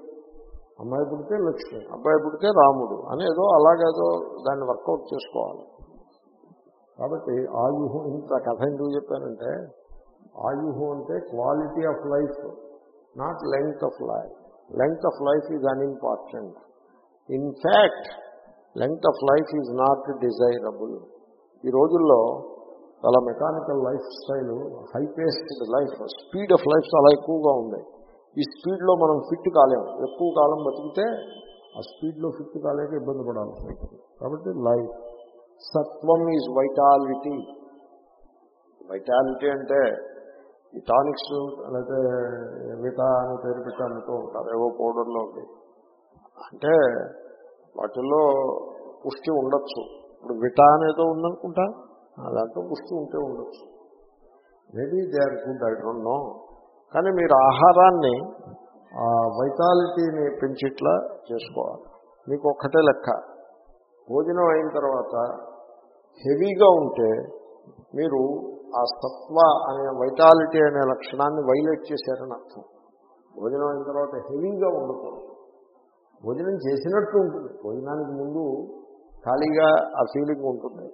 అమ్మాయి పుడితే లక్ష్మి అబ్బాయి పుడితే రాముడు అనేదో అలాగేదో దాన్ని వర్కౌట్ చేసుకోవాలి. కాబట్టి ఆయుహు ఇంత కథ ఎందుకు చెప్పానంటే ఆయుహు అంటే quality of life not length of life. Length of life is unimportant. In fact length of life is not desirable. ఈ రోజుల్లో చాలా mechanical lifestyle high paced life speed of life చాలా ఎక్కువగా ఉంది ఈ స్పీడ్లో మనం ఫిట్ కాలేము. ఎక్కువ కాలం బతికితే ఆ స్పీడ్లో ఫిట్ కాలేక ఇబ్బంది పడాల్సి ఉంటుంది కాబట్టి లైఫ్. సత్వం ఈజ్ వైటాలిటీ. వైటాలిటీ అంటే ఈ టానిక్స్ లేకపోతే విటా అని పేరు పెట్టి అమ్ముతూ ఉంటారు. ఏవో పౌడర్లో ఉంది అంటే వాటిల్లో పుష్టి ఉండొచ్చు. ఇప్పుడు విటా అనేదో ఉందనుకుంటా. దాంట్లో పుష్టి ఉంటే ఉండొచ్చు. Maybe they are good I don't know కానీ మీరు ఆహారాన్ని ఆ వైటాలిటీని పెంచిట్లా చేసుకోవాలి. మీకు ఒక్కటే లెక్క. భోజనం అయిన తర్వాత హెవీగా ఉంటే మీరు ఆ సత్వ అనే వైటాలిటీ అనే లక్షణాన్ని వైలేట్ చేశారని అర్థం. భోజనం అయిన తర్వాత హెవీగా ఉండకూడదు. భోజనం చేసినట్టు ఉంటుంది. భోజనానికి ముందు ఖాళీగా ఆ ఫీలింగ్ ఉంటుంది.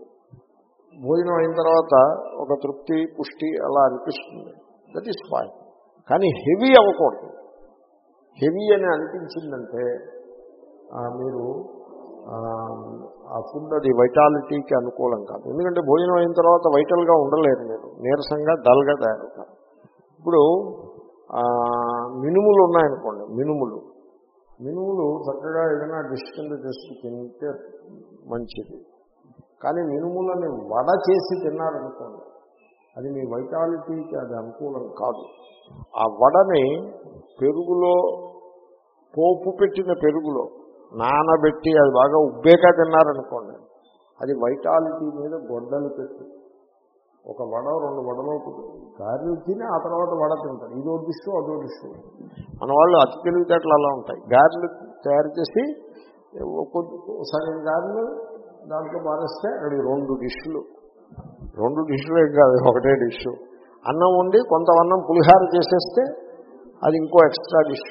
భోజనం అయిన తర్వాత ఒక తృప్తి పుష్టి అలా అనిపిస్తుంది. దట్ ఈస్ ఫైన్ కానీ హెవీ అవ్వకూడదు. హెవీ అని అనిపించిందంటే మీరు ఆ ఫుడ్ అది వైటాలిటీకి అనుకూలం కాదు. ఎందుకంటే భోజనం అయిన తర్వాత వైటల్గా ఉండలేరు మీరు. నీరసంగా డల్గా తయారవుతారు. ఇప్పుడు మినుములు ఉన్నాయనుకోండి మినుములు. మినుములు చక్కగా ఏదైనా డిష్ చేసి తింటే మంచిది. కానీ మినుములని వడ చేసి తిన్నారనుకోండి అది మీ వైటాలిటీకి అది అనుకూలం కాదు. ఆ వడని పెరుగులో పోపు పెట్టిన పెరుగులో నానబెట్టి అది బాగా ఉబ్బేకా తిన్నారనుకోండి అది వైటాలిటీ మీద గొడ్డలు పెట్టి ఒక వడ రెండు వడలో గారెలు తిని ఆ తర్వాత వడ తింటారు. ఇదో డిష్ అదో డిష్. మన వాళ్ళు అతి తెలివితేటలు అలా ఉంటాయి. గారెలు తయారు చేసి సగం గారెలు దాంట్లో మారేస్తే అక్కడికి రెండు డిష్లు. రెండు డిష్లే కాదు ఒకటే డిష్. అన్నం ఉండి కొంత అన్నం పులిహార చేసేస్తే అది ఇంకో ఎక్స్ట్రా డిష్.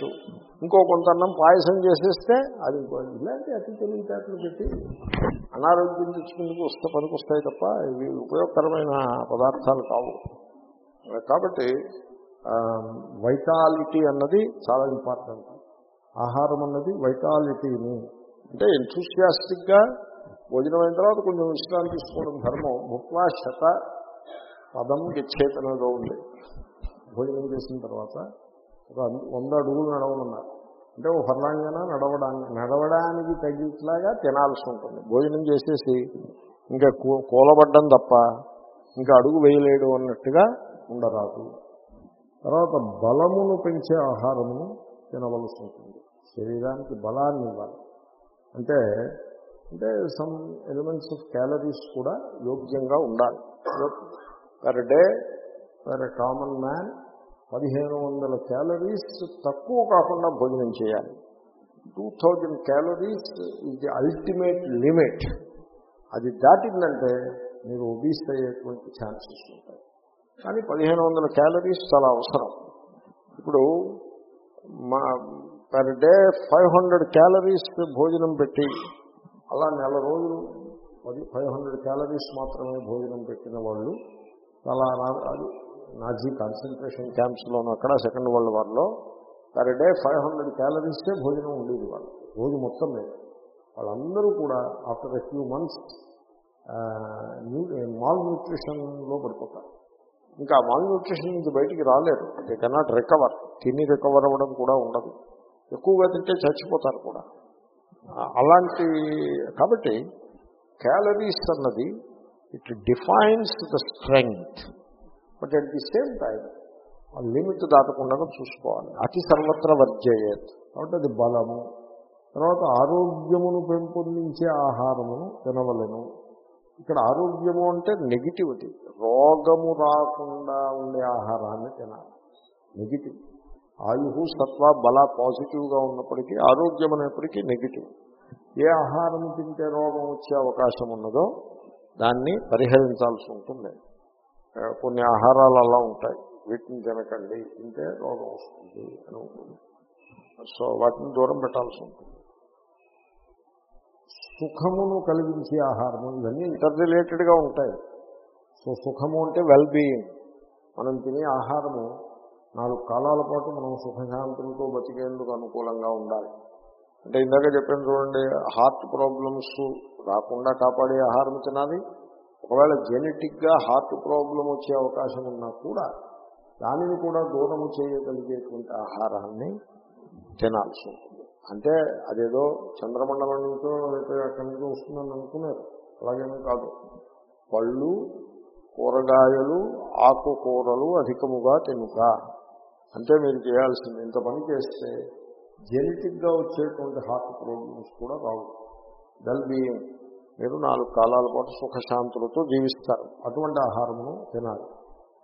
ఇంకో కొంత అన్నం పాయసం చేసేస్తే అది ఇంకో ఇలాంటి అతి తెలివితేటలు పెట్టి అనారోగ్యం తెచ్చుకుందుకు వస్తే పనికొస్తాయి తప్ప ఇవి ఉపయోగకరమైన పదార్థాలు కావు. కాబట్టి వైటాలిటీ అన్నది చాలా ఇంపార్టెంట్. ఆహారం అన్నది వైటాలిటీని. అంటే ఎంతూసియాస్టిక్గా భోజనం అయిన తర్వాత కొంచెం విశ్రాంతి తీసుకోవడం ధర్మం. భుక్వా శత పదం విచ్ఛేతనలో ఉంది. భోజనం చేసిన తర్వాత ఒక వంద అడుగులు నడవనున్నారు అంటే ఒక ఫర్లాంగాన నడవడానికి నడవడానికి తగ్గిట్లాగా తినాల్సి ఉంటుంది. భోజనం చేసేసి ఇంకా కూలబడ్డం తప్ప ఇంకా అడుగు వేయలేడు అన్నట్టుగా ఉండరాదు. తర్వాత బలమును పెంచే ఆహారమును తినవలసి ఉంటుంది. శరీరానికి బలాన్ని ఇవ్వాలి. అంటే అంటే సమ్ ఎలిమెంట్స్ ఆఫ్ క్యాలరీస్ కూడా యోగ్యంగా ఉండాలి. Per day per common man పదిహేను వందల క్యాలరీస్ తక్కువ కాకుండా భోజనం చేయాలి. Two thousand calories is the ultimate limit అది దాటిందంటే మీరు ఒబీస్ అయ్యేటువంటి ఛాన్సెస్ ఉంటాయి. కానీ పదిహేను వందల క్యాలరీస్ చాలా అవసరం. ఇప్పుడు మా per day five hundred calories భోజనం పెట్టి అలా నెల రోజులు పది ఫైవ్ హండ్రెడ్ క్యాలరీస్ మాత్రమే భోజనం పెట్టిన వాళ్ళు చాలా అది నాజీ కాన్సన్ట్రేషన్ క్యాంప్స్లోనూ అక్కడ సెకండ్ వరల్డ్ వార్లో పర్ డే ఫైవ్ హండ్రెడ్ క్యాలరీసే భోజనం ఉండేది వాళ్ళు రోజు మొత్తం మీద వాళ్ళందరూ కూడా ఆఫ్టర్ ఎ ఫ్యూ మంత్స్ మాల్ న్యూట్రిషన్లో పడిపోతారు. ఇంకా మాల్ న్యూట్రిషన్ నుంచి బయటికి రాలేరు. దే కెనాట్ రికవర్ తిని రికవర్ అవ్వడం కూడా ఉండదు. ఎక్కువగా తింటే చచ్చిపోతారు కూడా. అలాంటి కాబట్టి క్యాలరీస్ అన్నది it defines the strength but at the same time ఆ లిమిట్ దాటకుండా చూసుకోవాలి. అతి సర్వత్ర వర్జయేత్. కాబట్టి అది బలము. తర్వాత ఆరోగ్యమును పెంపొందించే ఆహారమును తినవలను. ఇక్కడ ఆరోగ్యము అంటే నెగిటివిటీ రోగము రాకుండా ఉండే ఆహారాన్ని తినాలి. నెగిటివ్ ఆయు సత్వ బల పాజిటివ్గా ఉన్నప్పటికీ ఆరోగ్యం అనేప్పటికీ నెగిటివ్. ఏ ఆహారం తింటే రోగం వచ్చే అవకాశం ఉన్నదో దాన్ని పరిహరించాల్సి ఉంటుంది. కొన్ని ఆహారాలు అలా ఉంటాయి. వీటిని తినకండి తింటే రోగం వస్తుంది అని ఉంటుంది. సో వాటిని దూరం పెట్టాల్సి ఉంటుంది. సుఖమును కలిగించే ఆహారము ఇవన్నీ ఇంటర్ రిలేటెడ్గా ఉంటాయి. సో సుఖము అంటే వెల్ బీయింగ్ మనం తినే ఆహారము నాలుగు కాలాల పాటు మనం సుఖశాంతులతో బతికేందుకు అనుకూలంగా ఉండాలి. అంటే ఇందాక చెప్పాను చూడండి హార్ట్ ప్రాబ్లమ్స్ రాకుండా కాపాడే ఆహారం తినాలి. ఒకవేళ జెనెటిక్గా హార్ట్ ప్రాబ్లం వచ్చే అవకాశం ఉన్నా కూడా దానిని కూడా దూరము చేయగలిగేటువంటి ఆహారాన్ని తినాల్సి ఉంటుంది. అంటే అదేదో చంద్రమండలం నుంచో లేకపోతే అక్కడి నుంచో వస్తుందని అనుకున్నారు. అలాగేమీ కాదు. పళ్ళు కూరగాయలు ఆకుకూరలు అధికముగా తినుక అంటే మీరు చేయాల్సింది ఇంత పని చేస్తే జెనెటిక్గా వచ్చేటువంటి హార్ట్ ప్రాబ్లమ్స్ కూడా రావు. వెల్ బీయింగ్ మీరు నాలుగు కాలాల పాటు సుఖశాంతులతో జీవిస్తారు. అటువంటి ఆహారమును తినాలి.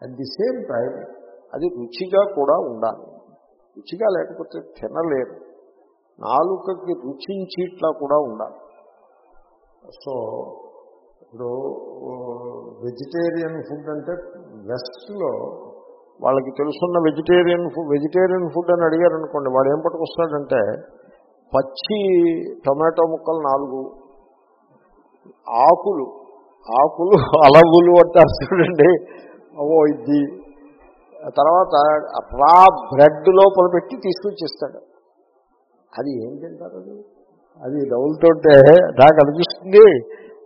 అట్ ది సేమ్ టైం అది రుచిగా కూడా ఉండాలి. రుచిగా లేకపోతే తినలేరు. నాలుకకి రుచించిట్లా కూడా ఉండాలి. సో ఇప్పుడు వెజిటేరియన్ ఫుడ్ అంటే వెస్ట్లో వాళ్ళకి తెలుసున్న వెజిటేరియన్ ఫుడ్ వెజిటేరియన్ ఫుడ్ అని అడిగారు అనుకోండి వాడు ఏం పట్టుకొస్తాడంటే పచ్చి టొమాటో ముక్కలు నాలుగు ఆకులు ఆకులు అలవులు అంటారు చూడండి. అవో ఇది. తర్వాత రా బ్రెడ్ లోపల పెట్టి తీసుకొచ్చిస్తాడు. అది ఏం తింటారు అది? అది డౌలతోటే నాకు అనిపిస్తుంది.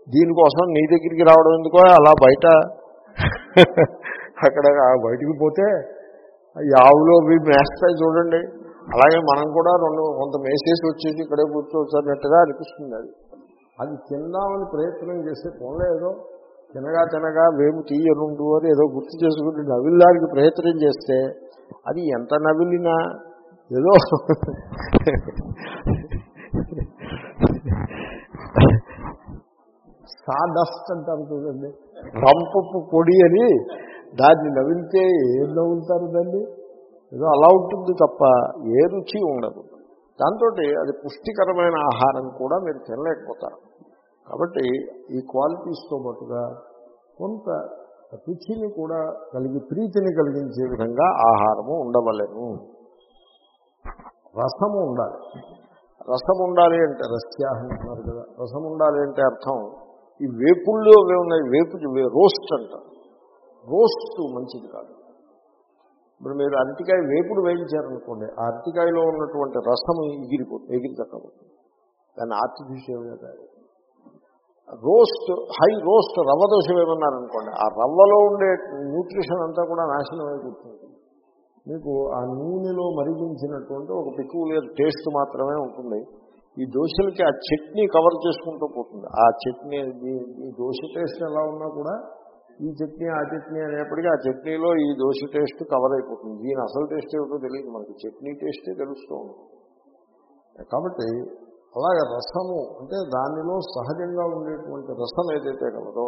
దీనికోసం నీ దగ్గరికి రావడం ఎందుకో? అలా బయట అక్కడ బయటికి పోతే ఈ ఆవులో అవి మేస్తాయి చూడండి. అలాగే మనం కూడా రెండు కొంత మేసేసి వచ్చేసి ఇక్కడే కూర్చోవచ్చన్నట్టుగా అనిపిస్తుంది అది. అది తిందామని ప్రయత్నం చేస్తే ఏదో. తినగా తినగా వేము తీయనుండు అని ఏదో గుర్తు చేసుకుని నవిల్లానికి ప్రయత్నం చేస్తే అది ఎంత నవిలినా ఏదో సాడస్ట్ అంటారు చూడండి. రంపపు పొడి అని దాన్ని నవ్వితే ఏం నవ్వులుతారు దాన్ని? ఏదో అలా ఉంటుంది తప్ప ఏ రుచి ఉండదు. దాంతో అది పుష్టికరమైన ఆహారం కూడా మీరు తినలేకపోతారు. కాబట్టి ఈ క్వాలిటీస్తో పాటుగా కొంత రుచిని కూడా కలిగి ప్రీతిని కలిగించే విధంగా ఆహారము ఉండవలేము రసము ఉండాలి. రసం ఉండాలి అంటే రస్యాహ అంటున్నారు కదా. రసం ఉండాలి అంటే అర్థం ఈ వేపుళ్ళు అవి ఉన్నాయి వేపు రోస్ట్ అంటారు. రోస్ట్ మంచిది కాదు. ఇప్పుడు మీరు అరటికాయ వేపుడు వేయించారనుకోండి ఆ అరటికాయలో ఉన్నటువంటి రసం ఎగిరిపోతుంది ఎగిరి తక్కబోతుంది దాన్ని ఆర్టిఫిషియల్గా తయారు roast high roast rava dosa వేయమన్నారనుకోండి ఆ రవ్వలో ఉండే న్యూట్రిషన్ అంతా కూడా నాశనం అయిపోతుంది. మీకు ఆ నూనెలో మరిగించినటువంటి ఒక పెక్యులర్ టేస్ట్ మాత్రమే ఉంటుంది. ఈ దోశలకి ఆ చట్నీ కవర్ చేసుకుంటూ పోతుంది. ఆ చట్నీ ఈ దోశ టేస్ట్ ఎలా ఉన్నా కూడా ఈ చట్నీ ఆ చట్నీ అనేప్పటికీ ఆ చట్నీలో ఈ దోశ టేస్ట్ కవర్ అయిపోతుంది. దీని అసలు టేస్ట్ ఏమిటో తెలియదు. మనకి చట్నీ టేస్టే తెలుస్తూ ఉంటుంది. కాబట్టి అలాగే రసము అంటే దానిలో సహజంగా ఉండేటువంటి రసం ఏదైతే కలదో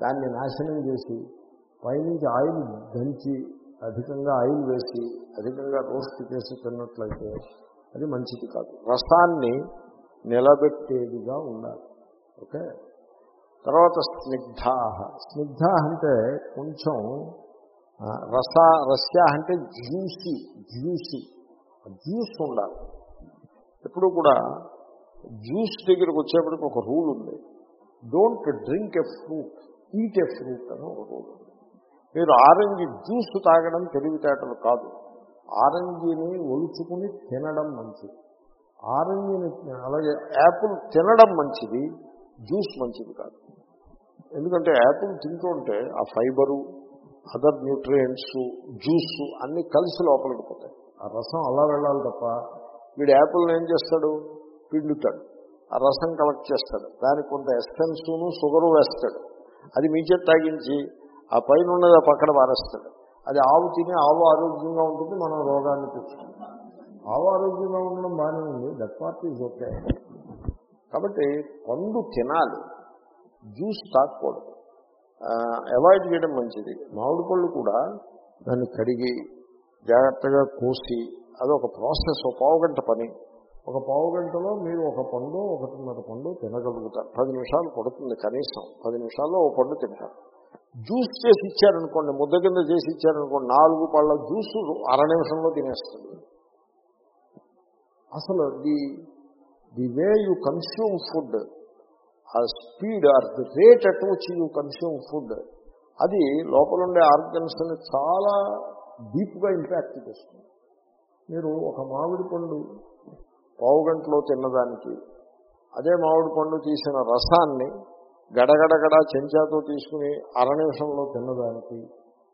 దాన్ని నాశనం చేసి పైనుంచి ఆయిల్ దంచి అధికంగా ఆయిల్ వేసి అధికంగా రోస్ట్ చేసి తిన్నట్లయితే అది మంచిది కాదు. రసాన్ని నిలబెట్టేదిగా ఉండాలి. ఓకే? తర్వాత స్నిగ్ధ. స్నిగ్ధ అంటే కొంచెం రస రస్య అంటే జ్యూసీ జ్యూసీ. జ్యూస్ ఉండాలి. ఎప్పుడు కూడా జ్యూస్ దగ్గరకు వచ్చేప్పటికి ఒక రూల్ ఉంది. Don't drink a fruit eat a fruit అని ఒక రూల్ ఉంది. మీరు ఆరెంజ్ జ్యూస్ తాగడం తెలివితేటలు కాదు. ఆరెంజిని ఒలుచుకుని తినడం మంచిది. ఆరెంజిని అలాగే యాపిల్ తినడం మంచిది. జ్యూస్ మంచిది కాదు. ఎందుకంటే యాపిల్ తింటుంటే ఆ ఫైబరు అదర్ న్యూట్రియంట్స్ జ్యూస్ అన్నీ కలిసి లోపలికి పోతాయి. ఆ రసం అలా వెళ్ళాలి తప్ప. వీడు యాపిల్ని ఏం చేస్తాడు? పిండుతాడు ఆ రసం కలెక్ట్ చేస్తాడు. దానికి కొంత ఎస్సెన్సును షుగరు వేస్తాడు. అది మీ చేతి తాగించి ఆ పైన ఉన్నది ఆ పక్కన పారేస్తాడు. అది ఆవు తిని ఆవు ఆరోగ్యంగా ఉంటుంది మనం రోగాన్ని తెచ్చుకుంటాం. ఆవు ఆరోగ్యంగా ఉండడం బాగానే ఉంది దట్ పార్ట్ ఈజ్ ఓకే కాబట్టి పండు తినాలి. జ్యూస్ తాకూడదు అవాయిడ్ చేయడం మంచిది. మామిడి పళ్ళు కూడా దాన్ని కడిగి జాగ్రత్తగా కోసి అదొక ప్రాసెస్ ఒక పావు గంట పని. ఒక పావు గంటలో మీరు ఒక పండు ఒకటిన్నర పండు తినగలుగుతారు. పది నిమిషాలు పడుతుంది కనీసం. పది నిమిషాల్లో ఒక పండు తింటారు. జ్యూస్ చేసి ఇచ్చారనుకోండి ముద్ద కింద చేసి ఇచ్చారనుకోండి నాలుగు పళ్ళ జ్యూస్ అర నిమిషంలో తినేస్తుంది అసలు the the way you consume food ఆ speed or the rate at which you consume food అది లోపల ఉండే ఆర్గన్స్ని చాలా డీప్గా ఇంపాక్ట్ చేస్తుంది. మీరు ఒక మామిడి పండు పావు గంటలో తిన్నదానికి అదే మామిడి పండు తీసిన రసాన్ని గడగడగడ చెంచాతో తీసుకుని అర నిమిషంలో తిన్నదానికి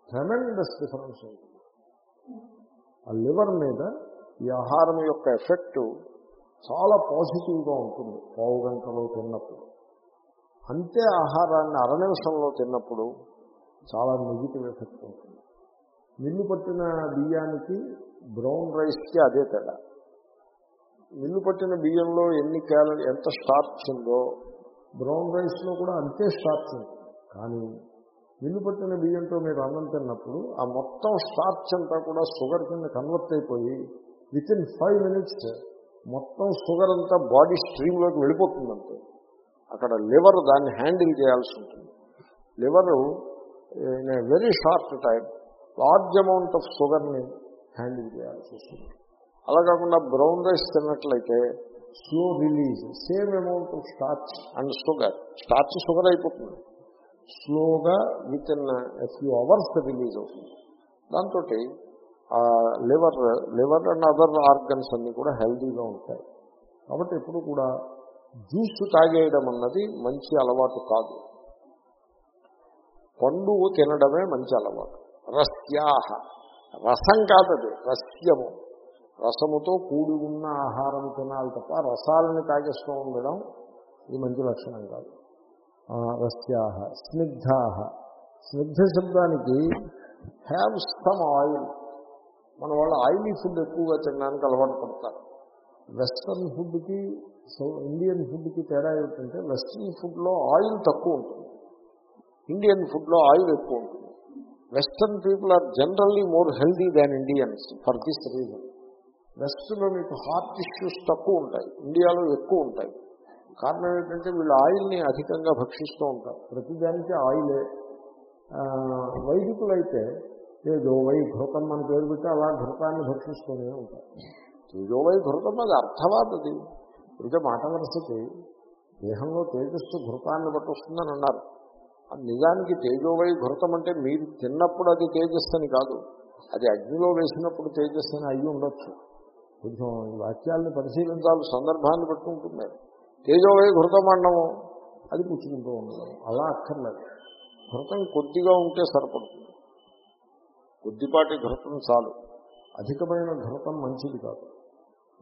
ట్రెమెండస్ డిఫరెన్స్ ఉంటుంది. ఆ లివర్ మీద ఈ ఆహారం యొక్క ఎఫెక్టు చాలా పాజిటివ్గా ఉంటుంది పావు గంటలో తిన్నప్పుడు. అంతే ఆహారాన్ని అర నిమిషంలో తిన్నప్పుడు చాలా నెగిటివ్ ఎఫెక్ట్ ఉంటుంది. మిల్లు పట్టిన బియ్యానికి బ్రౌన్ రైస్కి అదే తేడా. మిల్లు పట్టిన బియ్యంలో ఎన్ని క్యాలరీ ఎంత స్టార్చ్ ఉందో బ్రౌన్ రైస్లో కూడా అంతే స్టార్చ్ ఉంటుంది. కానీ మిల్లు పట్టిన బియ్యంతో మీరు అన్నం తిన్నప్పుడు ఆ మొత్తం స్టార్చ్ అంతా కూడా షుగర్ కింద కన్వర్ట్ అయిపోయి విత్ ఇన్ ఫైవ్ మినిట్స్ మొత్తం షుగర్ అంతా బాడీ స్ట్రీమ్లోకి వెళ్ళిపోతుందంటే అక్కడ లివర్ దాన్ని హ్యాండిల్ చేయాల్సి ఉంటుంది. Liver in a very short time large amount of షుగర్ని హ్యాండిల్ చేయాల్సి వస్తుంది. అలా కాకుండా brown rice తిన్నట్లయితే slow release same amount of starch and sugar starch sugar అయిపోతుంది. స్లోగా within few hours release అవుతుంది. దాంతో liver liver and other organs అన్నీ కూడా హెల్దీగా ఉంటాయి. కాబట్టి ఎప్పుడు కూడా జ్యూస్ తాగేయడం అన్నది మంచి అలవాటు కాదు. పండు తినడమే మంచి అలవాటు. రస్యాహ. రసం కాదది రస్యము. రసముతో కూడి ఉన్న ఆహారం తినాలి తప్ప రసాలని తాగేస్తూ ఉండడం ఇది మంచి లక్షణం కాదు. రస్యాహ. స్నిగ్ధాహ. స్నిగ్ధ శబ్దానికి హ్యావ్ సమ్ ఆయిల్. మన వాళ్ళు ఆయిలీ ఫుడ్ ఎక్కువగా తినడానికి అలవాటు పడతారు. వెస్ట్రన్ ఫుడ్కి సో ఇండియన్ ఫుడ్కి తేడా ఏమిటంటే వెస్ట్రన్ ఫుడ్లో ఆయిల్ తక్కువ ఉంటుంది. ఇండియన్ ఫుడ్లో ఆయిల్ ఎక్కువ ఉంటుంది. Western people are generally more healthy than Indians for this reason. వెస్ట్లో మీకు హార్ట్ ఇష్యూస్ తక్కువ ఉంటాయి. ఇండియాలో ఎక్కువ ఉంటాయి. కారణం ఏంటంటే వీళ్ళు ఆయిల్ని అధికంగా భక్షిస్తూ ఉంటారు. ప్రతిదానికి ఆయిలే. వైదికులైతే ఏదో వై ఘృతం అని పేరు పెట్టి అలా ఘృతాన్ని భక్షిస్తూనే ఉంటారు. ఏదో వై ఘృతం అది అర్థవాదది ఇంకా మాట వరుసకి దేహంలో తేజస్సు ఘృతాన్ని పట్టొస్తుందని అన్నారు. నిజానికి తేజోవై ఘృతం అంటే మీరు తిన్నప్పుడు అది తేజస్సు కాదు. అది అగ్నిలో వేసినప్పుడు తేజస్సు అని అయ్యి ఉండొచ్చు. కొంచెం వాక్యాలను పరిశీలించాలి సందర్భాన్ని పెట్టుకుంటున్నారు తేజోవై ఘృతం అన్నము అది పుచ్చుకుంటూ ఉండడం. అలా అక్కర్లేదు. ఘృతం కొద్దిగా ఉంటే సరిపడుతుంది. కొద్దిపాటి ఘృతం చాలు. అధికమైన ఘృతం మంచిది కాదు.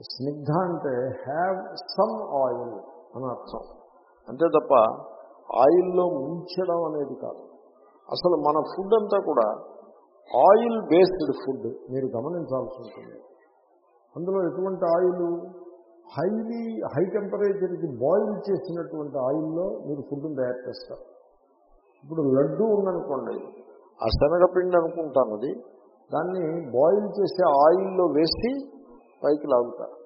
స్నిగ్ధ అంటే హ్యావ్ సమ్ ఆయిల్ అని అర్థం. అంతే తప్ప ఆయిల్లో ముంచడం అనేది కాదు. అసలు మన ఫుడ్ అంతా కూడా ఆయిల్ బేస్డ్ ఫుడ్ మీరు గమనించాల్సి ఉంటుంది. అందులో ఎటువంటి ఆయిల్ హైలీ హై టెంపరేచర్కి బాయిల్ చేసినటువంటి ఆయిల్లో మీరు ఫుడ్ని తయారు చేస్తారు. ఇప్పుడు లడ్డు ఉందనుకోండి ఆ శనగపిండి అనుకుంటాను అది. దాన్ని బాయిల్ చేసే ఆయిల్లో వేసి పైకి లాగుతారు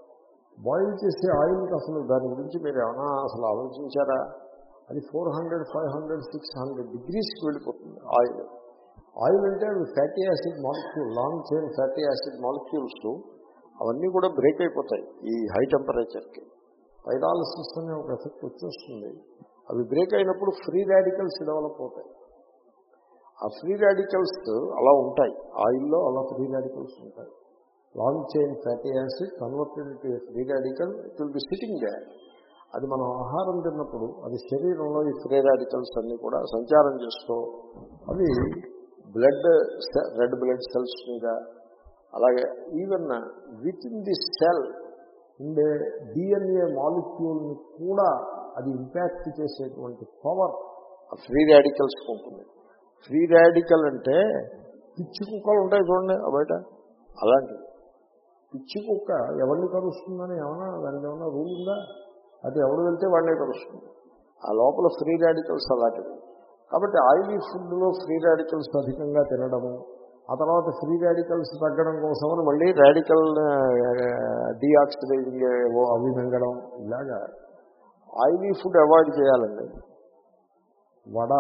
బాయిల్ చేసే ఆయిల్కి అసలు దాని గురించి మీరు ఏమైనా అసలు ఆలోచించారా? అది four hundred five hundred six hundred డిగ్రీస్కి వెళ్ళిపోతుంది ఆయిల్. ఆయిల్ అంటే అవి fatty acid molecule long chain fatty acid molecules అవన్నీ కూడా బ్రేక్ అయిపోతాయి ఈ హై టెంపరేచర్కి పైరాలసిస్ అనే ఒక ఎఫెక్ట్ వచ్చేస్తుంది. అవి బ్రేక్ అయినప్పుడు ఫ్రీ రాడికల్స్ డెవలప్ అవుతాయి. ఆ ఫ్రీ రాడికల్స్ అలా ఉంటాయి. ఆయిల్లో అలా ఫ్రీ రాడికల్స్ ఉంటాయి. Long chain fatty acid converted to free radical it will be sitting there అది మనం ఆహారం తిన్నప్పుడు అది శరీరంలో ఈ ఫ్రీ రాడికల్స్ అన్నీ కూడా సంచారం చేస్తూ అవి బ్లడ్ రెడ్ బ్లడ్ సెల్స్ మీద అలాగే even within the cell ఉండే డిఎన్ఏ మాలిక్యూల్ని కూడా అది ఇంపాక్ట్ చేసేటువంటి పవర్ ఆ ఫ్రీ రాడికల్స్ ఉంటుంది. ఫ్రీ రాడికల్ అంటే పిచ్చి కుక్కలు ఉంటాయి చూడండి బయట. అలాంటివి పిచ్చి కుక్క ఎవరిని కలుస్తుందని ఏమన్నా దానికి ఏమన్నా రూల్ ఉందా? అది ఎవరు వెళ్తే వాడినే కలుస్తుంది ఆ లోపల ఫ్రీ రాడికల్స్ అలాంటివి. కాబట్టి ఆయిలీ ఫుడ్లో ఫ్రీ రాడికల్స్ అధికంగా తినడము ఆ తర్వాత ఫ్రీ రాడికల్స్ తగ్గడం కోసమని మళ్ళీ రాడికల్ డీఆక్సిడైజింగ్ ఏవో అవి మింగడం ఇలాగా. ఆయిలీ ఫుడ్ అవాయిడ్ చేయాలండి. వడ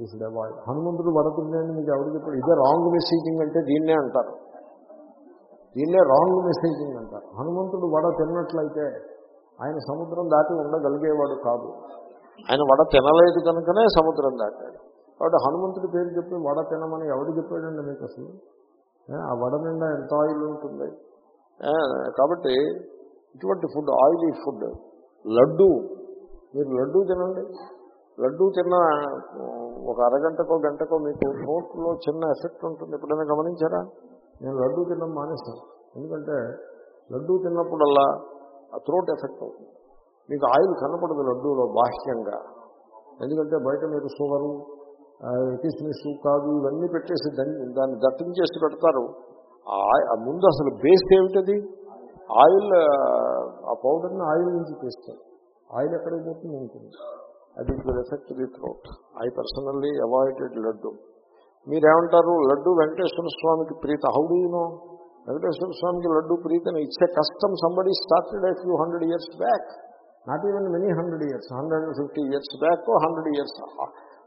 ఈ ఫుడ్ అవాయిడ్ హనుమంతుడు వడ తిన్నాయని మీకు ఎవరు చెప్పాడు ఇదే రాంగ్ మెసేజింగ్ అంటే దీన్నే అంటారు. దీన్నే రాంగ్ మెసేజింగ్ అంటారు. హనుమంతుడు వడ తిన్నట్లయితే ఆయన సముద్రం దాటి ఉండగలిగేవాడు కాదు. ఆయన వడ తినలేదు కనుకనే సముద్రం దాటాడు. కాబట్టి హనుమంతుడి పేరు చెప్పి వడ తినమని ఎవడు చెప్పాడండి మీకు అసలు? ఆ వడ నిండా ఎంత ఆయిల్ ఉంటుంది? కాబట్టి ఇటువంటి ఫుడ్ ఆయిలీ ఫుడ్ లడ్డు. మీరు లడ్డు తినండి. లడ్డూ తిన్న ఒక అరగంటకో గంటకో మీకు నోట్లో చిన్న ఎఫెక్ట్ ఉంటుంది. ఎప్పుడైనా గమనించారా? నేను లడ్డూ తినడం మానేశాను ఎందుకంటే లడ్డూ తిన్నప్పుడల్లా ఆ త్రోట్ ఎఫెక్ట్ అవుతుంది. మీకు ఆయిల్ కనపడదు లడ్డూలో బాహ్యంగా. ఎందుకంటే బయట మీరు షుగరు కిస్మిస్ కాదు ఇవన్నీ పెట్టేసి దాన్ని దాన్ని దట్టించేసి పెడతారు. ఆ ఆయి- ఆ ముందు అసలు బేస్ ఏమిటది? ఆయిల్ ఆ పౌడర్ని ఆయిల్ నుంచి తీస్తారు. ఆయిల్ ఎక్కడికి పోతుంది? ఉంటుంది అది will affect the throat I personally avoided laddu. మీరేమంటారు? లడ్డు వెంకటేశ్వర స్వామికి ప్రీత. హౌడూ నో వెంకటేశ్వర స్వామికి లడ్డు ప్రీతని ఇచ్చే కష్టం somebody started a few hundred years back not even many hundred years hundred and fifty years back hundred years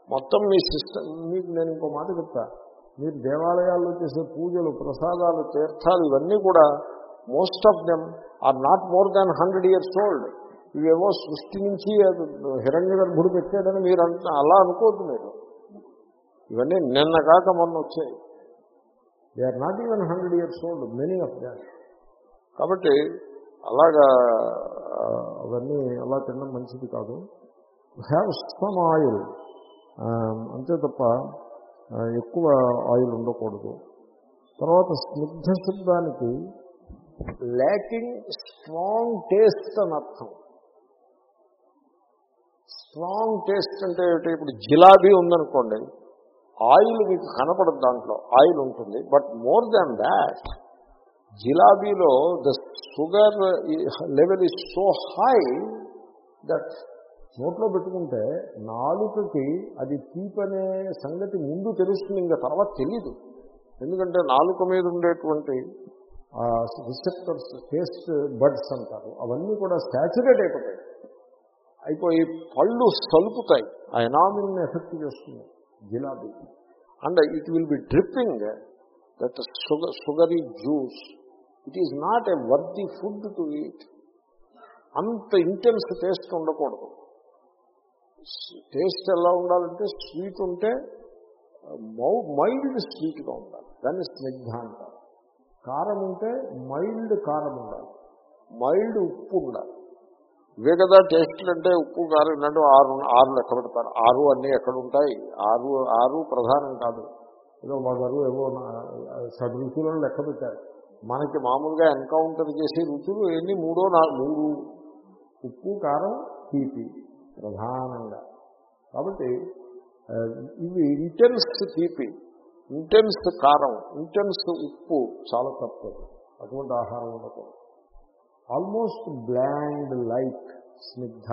మొత్తం మీ సిస్టమ్ మీకు నేను ఇంకో మాట చెప్తా. మీరు దేవాలయాల్లో చేసే పూజలు ప్రసాదాలు తీర్థాలు ఇవన్నీ కూడా most of them are not more than hundred years old ఇవేవో సృష్టి నుంచి హిరణ్య గర్భుడు పెట్టాడని మీరు అంట అలా అనుకోద్దు మీరు. ఇవన్నీ నిన్న కాక మొన్న వచ్చాయి. They are not even hundred years old many of that కాబట్టి అలాగా అవన్నీ అలా తినడం మంచిది కాదు. హ్యావ్ సమ్ ఆయిల్ అంతే తప్ప ఎక్కువ ఆయిల్ ఉండకూడదు. తర్వాత స్నిగ్ధ శబ్దానికి ల్యాకింగ్ స్ట్రాంగ్ టేస్ట్ అని అర్థం. స్ట్రాంగ్ టేస్ట్ అంటే ఏమిటి? ఇప్పుడు జిలాబీ ఉందనుకోండి ఆయిల్ మీకు కనపడదు దాంట్లో ఆయిల్ ఉంటుంది. But more than that జిలాబీలో the sugar level is so high that నోట్లో పెట్టుకుంటే నాలుకకి అది తీపనే సంగతి ముందు తెలుస్తుంది ఇంకా తర్వాత తెలీదు. ఎందుకంటే నాలుక మీద ఉండేటువంటి రిసెప్టర్స్ టేస్ట్ బడ్స్ అంటారు. అవన్నీ కూడా సాచురేట్ అయిపోతాయి. అయిపోయి పళ్ళు సలుపుతాయి. ఆ ఎనామిల్ని ఎఫెక్ట్ చేస్తుంది. Jalebi. And it will be dripping that sugar sugary juice. It is not a worthy food to eat అంత ఇంటెన్స్ టేస్ట్ ఉండకూడదు. టేస్ట్ ఎలా ఉండాలంటే స్వీట్ ఉంటే మౌ మైల్డ్ స్వీట్గా ఉండాలి. దాన్ని స్నిగ్ధ అంటారు. కారం ఉంటే మైల్డ్ కారం ఉండాలి. మైల్డ్ ఉప్పు ఉండాలి. ఇవే కదా టేస్ట్లు అంటే ఉప్పు కారం ఏంటంటే ఆరు ఆరు లెక్క పెడతారు. ఆరు అన్నీ ఎక్కడ ఉంటాయి ఆరు ఆరు ప్రధానం కాదు. ఏదో వగరు ఏవో సబ్ రుచులను లెక్క పెట్టారు. మనకి మామూలుగా ఎన్కౌంటర్ చేసే రుచులు ఎన్ని? మూడో నా మూడు. ఉప్పు కారం తీపి ప్రధానంగా. కాబట్టి ఇవి ఇంటెన్స్ తీపి ఇంటెన్స్ కారం ఇంటెన్స్ ఉప్పు చాలా తప్పదు అటువంటి ఆహారం ఉండకూడదు. ఆల్మోస్ట్ బ్లాండ్ లైక్ స్నిగ్ధ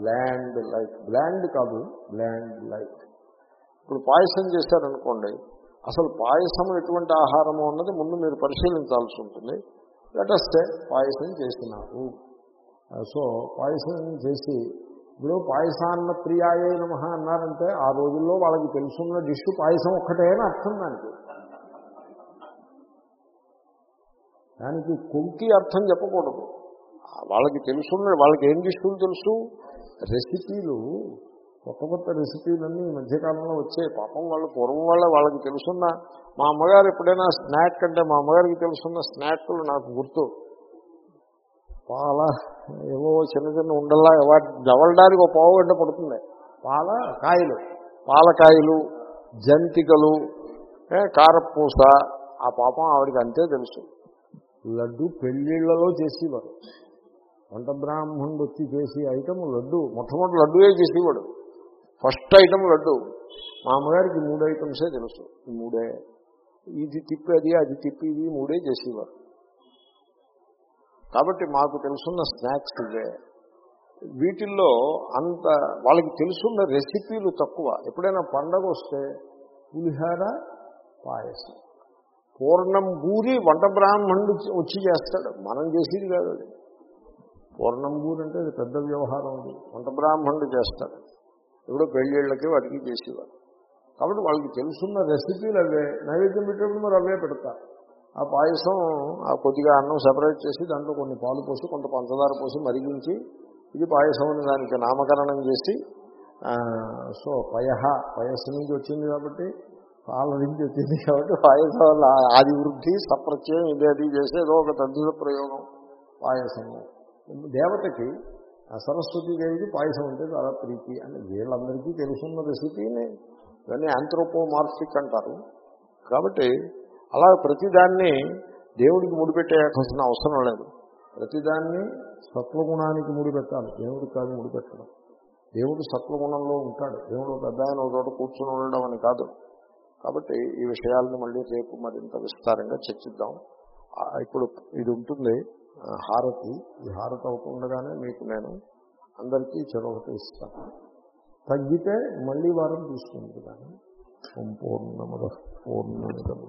బ్లాండ్ లైక్ బ్లాండ్ కాదు బ్లాండ్ లైక్. ఇప్పుడు పాయసం చేశారనుకోండి అసలు పాయసం ఎటువంటి ఆహారము అన్నది ముందు మీరు పరిశీలించాల్సి ఉంటుంది. లెటస్తే పాయసం చేసినారు. Uh, సో పాయసం చేసి ఇప్పుడు పాయసాన్న ప్రియాయే నమ అన్నారంటే ఆ రోజుల్లో వాళ్ళకి తెలుసున్న డిష్ పాయసం ఒక్కటే అని అర్థం దానికి. దానికి కొంకి అర్థం చెప్పకూడదు. వాళ్ళకి తెలుసున్న వాళ్ళకి ఏం డిష్లు తెలుసు. రెసిపీలు కొత్త కొత్త రెసిపీలన్నీ ఈ మధ్యకాలంలో వచ్చాయి. పాపం వాళ్ళు పూర్వం వాళ్ళ వాళ్ళకి తెలుసున్న మా అమ్మగారు ఎప్పుడైనా స్నాక్ అంటే మా అమ్మగారికి తెలుసున్న స్నాక్లు నాకు గుర్తు. పాల ఏవో చిన్న చిన్న ఉండల్లా వాటి దవలడానికి ఒక పావు గంట పడుతుంది. పాల కాయలు. పాలకాయలు జంతికలు కారపూస ఆ పాపం ఆవిడకి అంతే తెలుసు. లడ్డు పెళ్ళిళ్ళలో చేసేవారు వంట బ్రాహ్మణుడు వచ్చి చేసే ఐటమ్ లడ్డు మొట్టమొదటి లడ్డుయే చేసేవాడు. First item laddu. మా అమ్మగారికి మూడు ఐటమ్సే తెలుసు. ఈ మూడే. ఇది తిప్పి అది అది తిప్పి ఇది మూడే చేసేవారు. కాబట్టి మాకు తెలుసున్న స్నాక్స్ ఇవే. వీటిల్లో అంత వాళ్ళకి తెలుసున్న రెసిపీలు తక్కువ. ఎప్పుడైనా పండగ వస్తే పులిహార పాయసం. పూర్ణం బూరి వంట బ్రాహ్మణుడు వచ్చి చేస్తాడు. మనం చేసేది కాదు అది. పూర్ణం బూరి అంటే అది పెద్ద వ్యవహారం అది. వంట బ్రాహ్మణుడు చేస్తాడు. ఇప్పుడు పెళ్ళిళ్ళకి వాటికి చేసేవారు కాబట్టి వాళ్ళకి తెలుసున్న రెసిపీలు అవే. నైవేద్యం పెట్టేప్పుడు మరి అవే పెడతారు ఆ పాయసం ఆ కొద్దిగా అన్నం సెపరేట్ చేసి దాంట్లో కొన్ని పాలు పోసి కొంత పంచదార పోసి మరిగించి ఇది పాయసం అని దానికి నామకరణం చేసి సో పయహ పయస్సు నుంచి వచ్చింది కాబట్టి పాల నుంచి వచ్చింది కాబట్టి పాయసం వల్ల ఆది వృద్ధి సప్రత్యయం ఇది అది చేసి ఏదో ఒక తద్దుల ప్రయోగం పాయసము. దేవతకి సరస్వతి దేవికి పాయసం అంటే చాలా ప్రీతి. అని వీళ్ళందరికీ తెలుసున్న రెసిపీని ఇవన్నీ ఆంథ్రోపోమార్ఫిక్ అంటారు. కాబట్టి అలా ప్రతిదాన్ని దేవుడికి ముడిపెట్టేయాల్సిన అవసరం లేదు. ప్రతిదాన్ని సత్వగుణానికి ముడిపెట్టాలి దేవుడికి కాదు ముడిపెట్టడం దేవుడు సత్వగుణంలో ఉంటాడు. దేవుడు పెద్ద ఆయన ఒక చోట కూర్చొని ఉండడం అని కాదు. కాబట్టి ఈ విషయాలను మళ్ళీ రేపు మరింత విస్తారంగా చర్చిద్దాం. ఇప్పుడు ఇది ఉంటుంది హారతి. ఈ హారతి అవుతుండగానే మీకు నేను అందరికీ చెరొకటి ఇస్తాను. తగ్గితే మళ్ళీ వారం తీసుకుంది కానీ పూర్ణముద పూర్ణమిదము